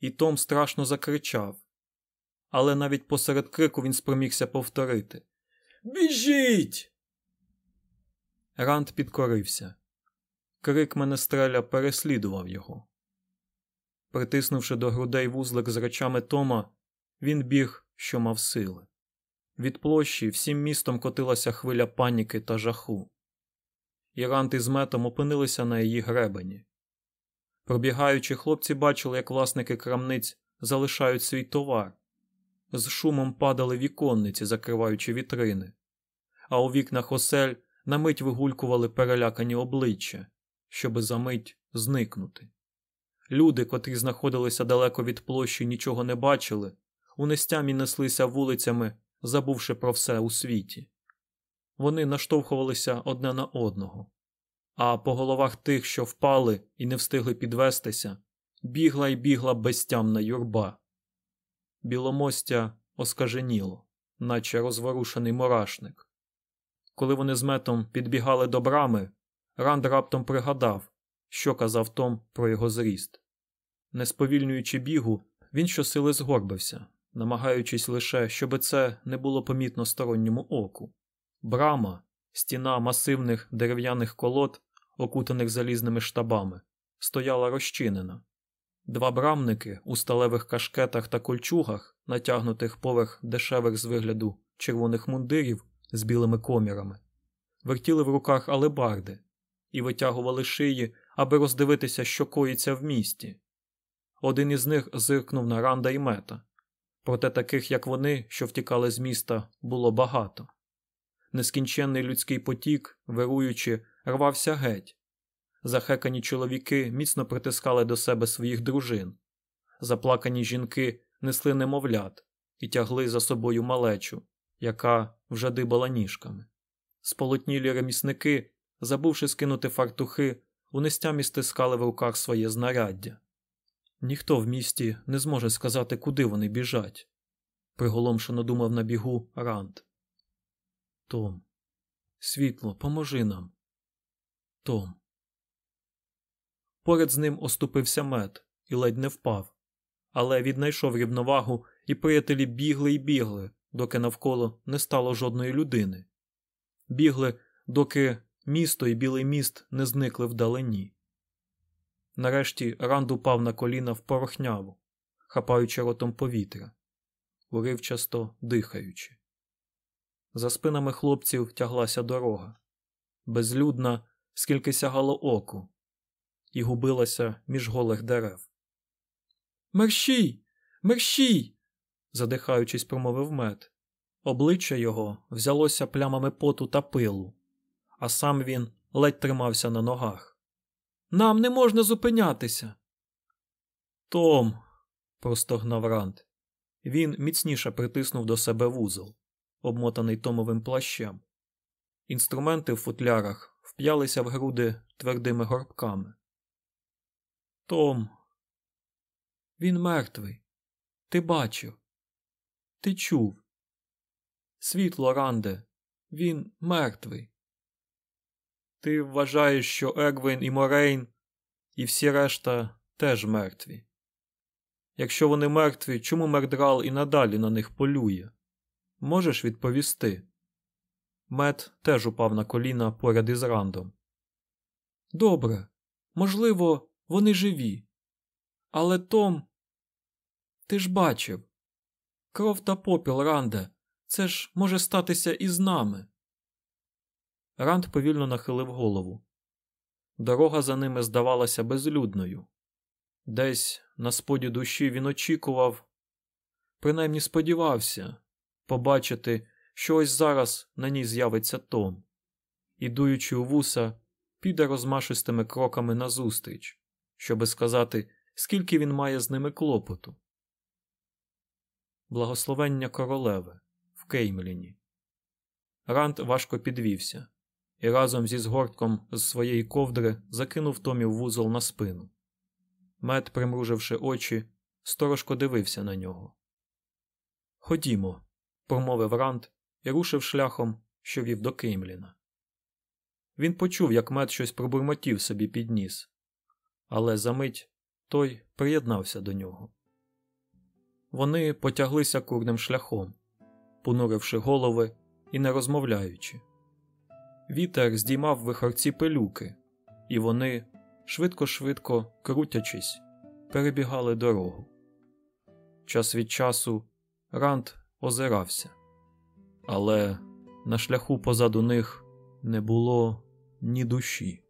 і Том страшно закричав. Але навіть посеред крику він спромігся повторити Біжіть! Ранд підкорився. Крик Менестреля переслідував його. Притиснувши до грудей вузлик з речами Тома, він біг, що мав сили. Від площі всім містом котилася хвиля паніки та жаху. Іранти з метом опинилися на її гребені. Пробігаючи, хлопці бачили, як власники крамниць залишають свій товар. З шумом падали віконниці, закриваючи вітрини, а у вікнах осель на мить вигулькували перелякані обличчя, щоби за мить зникнути. Люди, котрі знаходилися далеко від площі, нічого не бачили, у нестямі неслися вулицями, забувши про все у світі. вони наштовхувалися одне на одного, а по головах тих, що впали і не встигли підвестися, бігла й бігла безтямна юрба. Біломостя оскаженіло, наче розворушений мурашник. Коли вони з метом підбігали до брами, Ранд раптом пригадав, що казав Том про його зріст. Не сповільнюючи бігу, він щосили згорбився, намагаючись лише, щоби це не було помітно сторонньому оку. Брама, стіна масивних дерев'яних колод, окутаних залізними штабами, стояла розчинена. Два брамники у сталевих кашкетах та кольчугах, натягнутих поверх дешевих з вигляду червоних мундирів з білими комірами, вертіли в руках алебарди і витягували шиї, аби роздивитися, що коїться в місті. Один із них зиркнув на Ранда і мета. Проте таких, як вони, що втікали з міста, було багато. Нескінченний людський потік, вируючи, рвався геть. Захекані чоловіки міцно притискали до себе своїх дружин. Заплакані жінки несли немовлят і тягли за собою малечу, яка вже дибала ніжками. Сполотнілі ремісники, забувши скинути фартухи, у нестямі стискали в руках своє знаряддя. Ніхто в місті не зможе сказати, куди вони біжать, приголомшено думав на бігу Ранд. Том, світло, поможи нам. Том. Поряд з ним оступився мед і ледь не впав, але віднайшов рівновагу, і приятелі бігли й бігли, доки навколо не стало жодної людини. Бігли, доки місто і білий міст не зникли вдалині. Нарешті Ранд упав на коліна в порохняву, хапаючи ротом повітря, уривчасто дихаючи. За спинами хлопців тяглася дорога, безлюдна, скільки сягало оку, і губилася між голих дерев. Мерщій! Мерщій! задихаючись, промовив мед. Обличчя його взялося плямами поту та пилу, а сам він ледь тримався на ногах. Нам не можна зупинятися. Том, простогнав Ранд. Він міцніше притиснув до себе вузол, обмотаний томовим плащем. Інструменти в футлярах вп'ялися в груди твердими горбками. Том, він мертвий. Ти бачив, ти чув. Світло, Ранде, він мертвий. Ти вважаєш, що Егвін і Морейн і всі решта теж мертві. Якщо вони мертві, чому Мердрал і надалі на них полює? Можеш відповісти? Мет теж упав на коліна поряд із Рандом. Добре, можливо, вони живі. Але Том, ти ж бачив кров та попіл, Ранде, це ж може статися і з нами. Ранд повільно нахилив голову. Дорога за ними здавалася безлюдною. Десь на споді душі він очікував, принаймні сподівався, побачити, що ось зараз на ній з'явиться Том, і, дуючи у вуса, піде розмашистими кроками назустріч, щоби сказати, скільки він має з ними клопоту. Благословення королеви в Кеймліні. Ранд важко підвівся і разом зі згортком з своєї ковдри закинув Томів вузол на спину. Мед, примруживши очі, сторожко дивився на нього. Ходімо, промовив Ранд і рушив шляхом, що вів до Кеймліна. Він почув, як мед щось пробурмотів собі під ніс, але за мить той приєднався до нього. Вони потяглися курним шляхом, понуривши голови і не розмовляючи. Вітер здіймав вихорці пилюки, і вони, швидко-швидко крутячись, перебігали дорогу. Час від часу Ранд озирався, але на шляху позаду них не було ні душі.